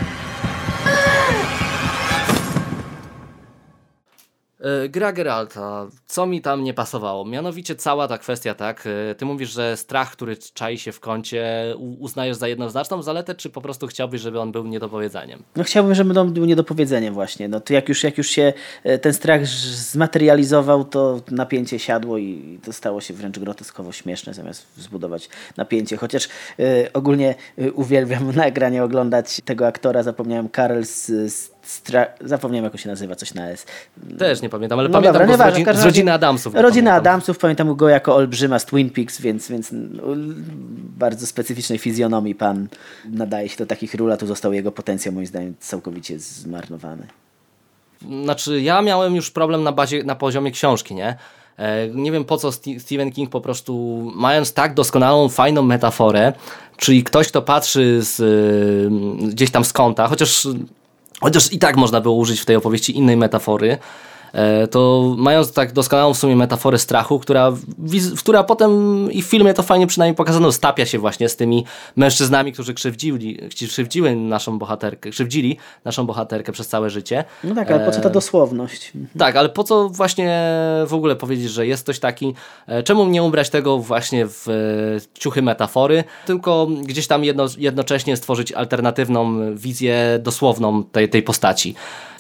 E, Gra Geralta, co mi tam nie pasowało? Mianowicie cała ta kwestia, tak? e, Ty mówisz, że strach, który czai się w kącie, uznajesz za jednoznaczną zaletę, czy po prostu chciałbyś, żeby on był niedopowiedzeniem? No chciałbym, żeby to był niedopowiedzenie właśnie. No to jak już, jak już się e, ten strach zmaterializował, to napięcie siadło i to stało się wręcz groteskowo śmieszne, zamiast zbudować napięcie. Chociaż e, ogólnie e, uwielbiam (laughs) nagranie oglądać tego aktora, zapomniałem, Karel z, z Stra... Zapomniałem, jak on się nazywa, coś na S. Też nie pamiętam, ale No pamiętam dobra, go z, rodzin, z rodziny Adamsów. Rodzina pamiętam. Adamsów, pamiętam go jako olbrzyma z Twin Peaks, więc, więc bardzo specyficznej fizjonomii pan nadaje się do takich ról, a tu został jego potencjał moim zdaniem całkowicie zmarnowany. Znaczy, ja miałem już problem na bazie, na poziomie książki, nie? E, Nie wiem po co Stephen King po prostu, mając tak doskonałą, fajną metaforę, czyli ktoś, kto patrzy z, y, gdzieś tam z kąta, chociaż, chociaż i tak można było użyć w tej opowieści innej metafory, to mając tak doskonałą w sumie metaforę strachu, która, która potem i w filmie to fajnie przynajmniej pokazano, stapia się właśnie z tymi mężczyznami, którzy krzywdzili, krzywdziły naszą bohaterkę, krzywdzili naszą bohaterkę przez całe życie. No tak, ale po co ta dosłowność? Tak, ale po co właśnie w ogóle powiedzieć, że jest ktoś taki? E, Czemu nie ubrać tego właśnie w e, ciuchy metafory, tylko gdzieś tam jedno, jednocześnie stworzyć alternatywną wizję dosłowną tej, tej postaci?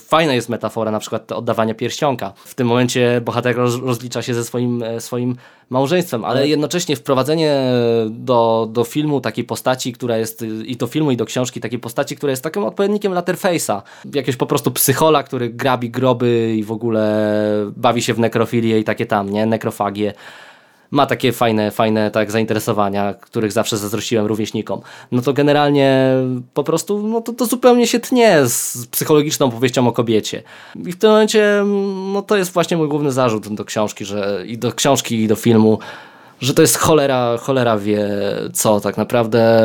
Fajna jest metafora, na przykład oddawania pierścionka. W tym momencie bohater roz, rozlicza się ze swoim, e, swoim małżeństwem, ale jednocześnie wprowadzenie do, do filmu takiej postaci, która jest i do filmu, i do książki takiej postaci, która jest takim odpowiednikiem Letterface'a. Jakiegoś po prostu psychola, który grabi groby i w ogóle bawi się w nekrofilię i takie tam, nie? Nekrofagię. Ma takie fajne, fajne tak zainteresowania, których zawsze zazdrościłem rówieśnikom. No to generalnie po prostu no to, to zupełnie się tnie z psychologiczną powieścią o kobiecie. I w tym momencie no to jest właśnie mój główny zarzut do książki, że i do książki i do filmu, że to jest cholera, cholera wie co tak naprawdę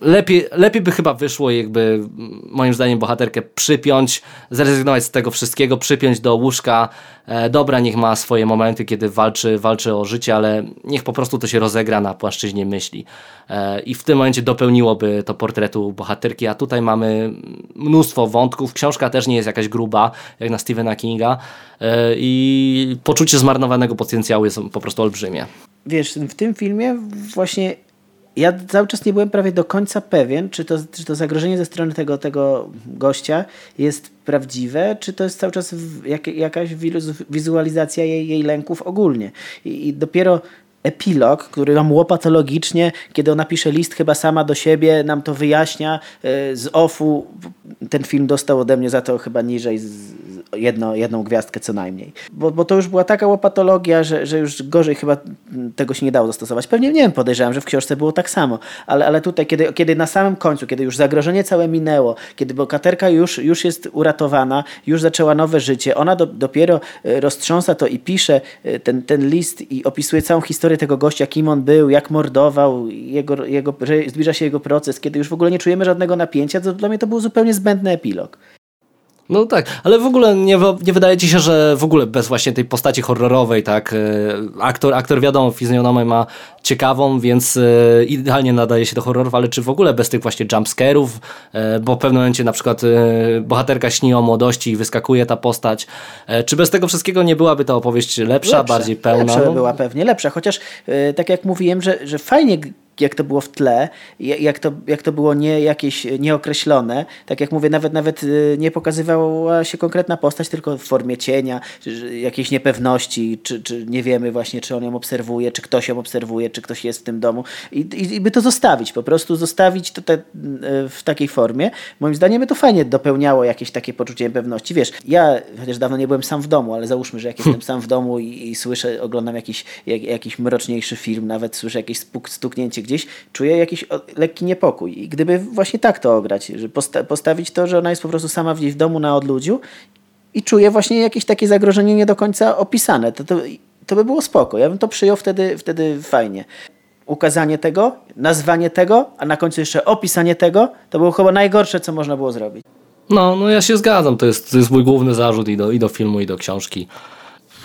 lepiej, lepiej by chyba wyszło jakby mm, moim zdaniem bohaterkę przypiąć, zrezygnować z tego wszystkiego, przypiąć do łóżka. E, dobra, niech ma swoje momenty, kiedy walczy, walczy o życie, ale niech po prostu to się rozegra na płaszczyźnie myśli. E, I w tym momencie dopełniłoby to portretu bohaterki, a tutaj mamy mnóstwo wątków. Książka też nie jest jakaś gruba, jak na Stephena Kinga e, i poczucie zmarnowanego potencjału jest po prostu olbrzymie. Wiesz, w tym filmie właśnie ja cały czas nie byłem prawie do końca pewien, czy to, czy to zagrożenie ze strony tego, tego gościa jest prawdziwe, czy to jest cały czas jak, jakaś wizualizacja jej, jej lęków ogólnie. I, I dopiero epilog, który nam łopatologicznie, kiedy ona pisze list chyba sama do siebie, nam to wyjaśnia e, z offu. Ten film dostał ode mnie za to chyba niżej jedno, jedną gwiazdkę co najmniej. Bo, bo to już była taka łopatologia, że, że już gorzej chyba tego się nie dało zastosować. Pewnie nie wiem, podejrzewam, że w książce było tak samo, ale, ale tutaj, kiedy, kiedy na samym końcu, kiedy już zagrożenie całe minęło, kiedy bohaterka już, już jest uratowana, już zaczęła nowe życie, ona do, dopiero e, roztrząsa to i pisze e, ten, ten list i opisuje całą historię tego gościa, kim on był, jak mordował, jego, jego, zbliża się jego proces, kiedy już w ogóle nie czujemy żadnego napięcia, to dla mnie to był zupełnie zbędny epilog. No tak, ale w ogóle nie, nie wydaje ci się, że w ogóle bez właśnie tej postaci horrorowej, tak, e, aktor, aktor wiadomo, fizjonomię ma ciekawą, więc e, idealnie nadaje się do horrorów, ale czy w ogóle bez tych właśnie jumpscare'ów, e, bo w pewnym momencie na przykład bohaterka śni o młodości i wyskakuje ta postać, czy bez tego wszystkiego nie byłaby ta opowieść lepsza, bardziej pełna? Lepsza by No, była pewnie, lepsza, chociaż tak jak mówiłem, że, że fajnie jak to było w tle, ja- jak to, jak to było nie jakieś e, nieokreślone, tak jak mówię, nawet nawet e, nie pokazywała się konkretna postać, tylko w formie cienia, jakiejś niepewności, czy, czy nie wiemy właśnie, czy on ją obserwuje, czy ktoś ją obserwuje, czy ktoś jest w tym domu i, i, i by to zostawić, po prostu zostawić to te, e, w takiej formie. Moim zdaniem by to fajnie dopełniało jakieś takie poczucie niepewności. Wiesz, ja chociaż dawno nie byłem sam w domu, ale załóżmy, że jak jestem sam w domu i, i słyszę, oglądam jakiś, jak, jakiś mroczniejszy film, nawet słyszę jakieś stuknięcie gdzieś, czuję jakiś lekki niepokój. I gdyby właśnie tak to ograć, że posta- postawić to, że ona jest po prostu sama gdzieś w domu na odludziu i czuje właśnie jakieś takie zagrożenie nie do końca opisane, to, to, to by było spoko. Ja bym to przyjął wtedy, wtedy fajnie. Ukazanie tego, nazwanie tego, a na końcu jeszcze opisanie tego, to było chyba najgorsze, co można było zrobić. no, no ja się zgadzam, to jest, to jest mój główny zarzut i do, i do filmu, i do książki.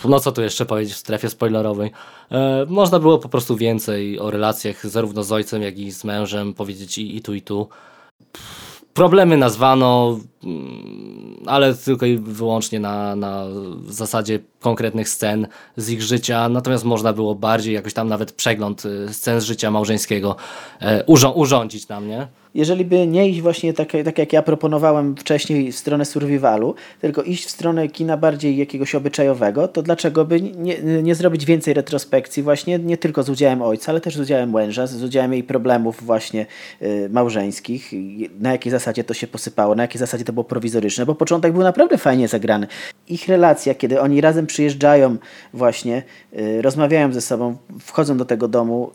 No co tu jeszcze powiedzieć w strefie spoilerowej? E, można było po prostu więcej o relacjach zarówno z ojcem, jak i z mężem powiedzieć i, i tu, i tu. Problemy nazwano, ale tylko i wyłącznie na, na zasadzie konkretnych scen z ich życia, natomiast można było bardziej jakoś tam nawet przegląd y, scen z życia małżeńskiego e, urząd, urządzić nam, nie? jeżeli by nie iść właśnie tak, tak jak ja proponowałem wcześniej w stronę survivalu, tylko iść w stronę kina bardziej jakiegoś obyczajowego, to dlaczego by nie, nie zrobić więcej retrospekcji właśnie nie tylko z udziałem ojca, ale też z udziałem Łęża, z udziałem jej problemów właśnie y, małżeńskich, na jakiej zasadzie to się posypało, na jakiej zasadzie to było prowizoryczne, bo początek był naprawdę fajnie zagrany. Ich relacja, kiedy oni razem przyjeżdżają właśnie, y, rozmawiają ze sobą, wchodzą do tego domu,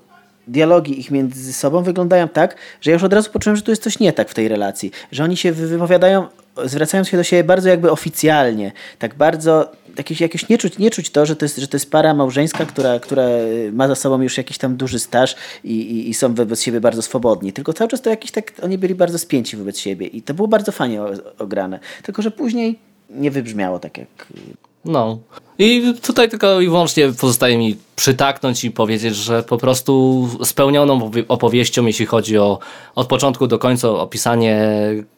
dialogi ich między sobą wyglądają tak, że ja już od razu poczułem, że tu jest coś nie tak w tej relacji. Że oni się wypowiadają, zwracają się do siebie bardzo jakby oficjalnie. Tak bardzo, jakieś, jakieś nie, czuć, nie czuć to, że to, jest, że to jest para małżeńska, która, która ma za sobą już jakiś tam duży staż i, i, i są wobec siebie bardzo swobodni. Tylko cały czas to jakiś tak, oni byli bardzo spięci wobec siebie i to było bardzo fajnie ograne. Tylko, że później nie wybrzmiało tak jak no. I tutaj tylko i wyłącznie pozostaje mi przytaknąć i powiedzieć, że po prostu spełnioną opowieścią, jeśli chodzi o od początku do końca opisanie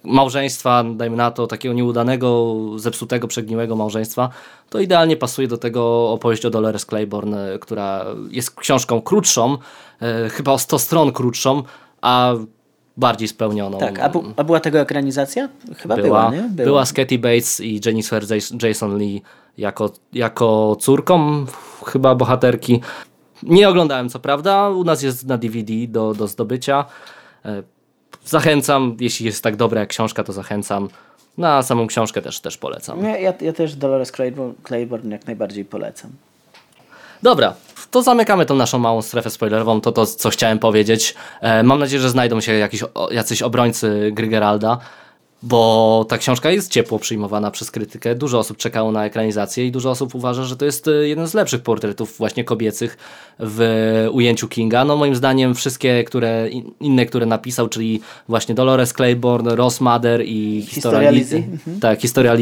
małżeństwa, dajmy na to takiego nieudanego, zepsutego, przegniłego małżeństwa, to idealnie pasuje do tego opowieść o Dolores Claiborne, która jest książką krótszą, e, chyba o 100 stron krótszą, a bardziej spełnioną. Tak, a, bu a była tego ekranizacja? Chyba była, była nie? Była. była z Katie Bates i Jennifer Jason Lee jako, jako córką chyba bohaterki. Nie oglądałem co prawda, u nas jest na DVD do, do zdobycia. E, zachęcam, jeśli jest tak dobra jak książka, to zachęcam. Na samą książkę też, też polecam. Ja, ja, ja też Dolores Claiborne jak najbardziej polecam. Dobra, to zamykamy tą naszą małą strefę spoilerową, to to, co chciałem powiedzieć. E, mam nadzieję, że znajdą się jakiś, jacyś obrońcy Gry Geralda bo ta książka jest ciepło przyjmowana przez krytykę. Dużo osób czekało na ekranizację i dużo osób uważa, że to jest e, jeden z lepszych portretów właśnie kobiecych w ujęciu Kinga. No moim zdaniem wszystkie które, inne, które napisał, czyli właśnie Dolores Claiborne, Ross Mother i Historia Lizzie, mhm. tak, Historia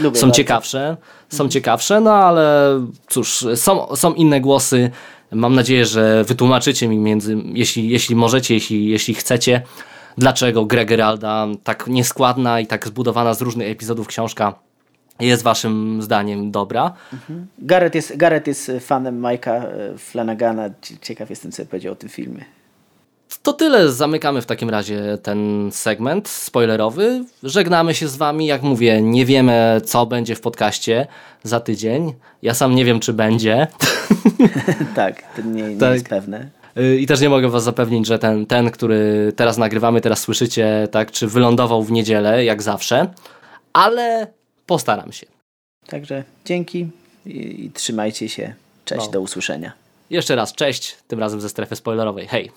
są bardzo. ciekawsze, są mhm. ciekawsze, no ale cóż, są, są inne głosy. Mam nadzieję, że wytłumaczycie mi między, jeśli, jeśli możecie, jeśli, jeśli chcecie, dlaczego Greg Geralda, tak nieskładna i tak zbudowana z różnych epizodów książka, jest waszym zdaniem dobra. Mhm. Gareth, jest, Gareth jest fanem Mike'a e, Flanagana. Ciekaw jestem, co powiedział o tym filmie. To tyle. Zamykamy w takim razie ten segment spoilerowy. Żegnamy się z Wami. Jak mówię, nie wiemy, co będzie w podcaście za tydzień. Ja sam nie wiem, czy będzie. (laughs) tak, to nie, nie tak. jest pewne. I też nie mogę was zapewnić, że ten, ten, który teraz nagrywamy, teraz słyszycie, tak, czy wylądował w niedzielę, jak zawsze, ale postaram się. Także dzięki i, i trzymajcie się. Cześć, no. do usłyszenia. Jeszcze raz cześć, tym razem ze strefy spoilerowej. Hej!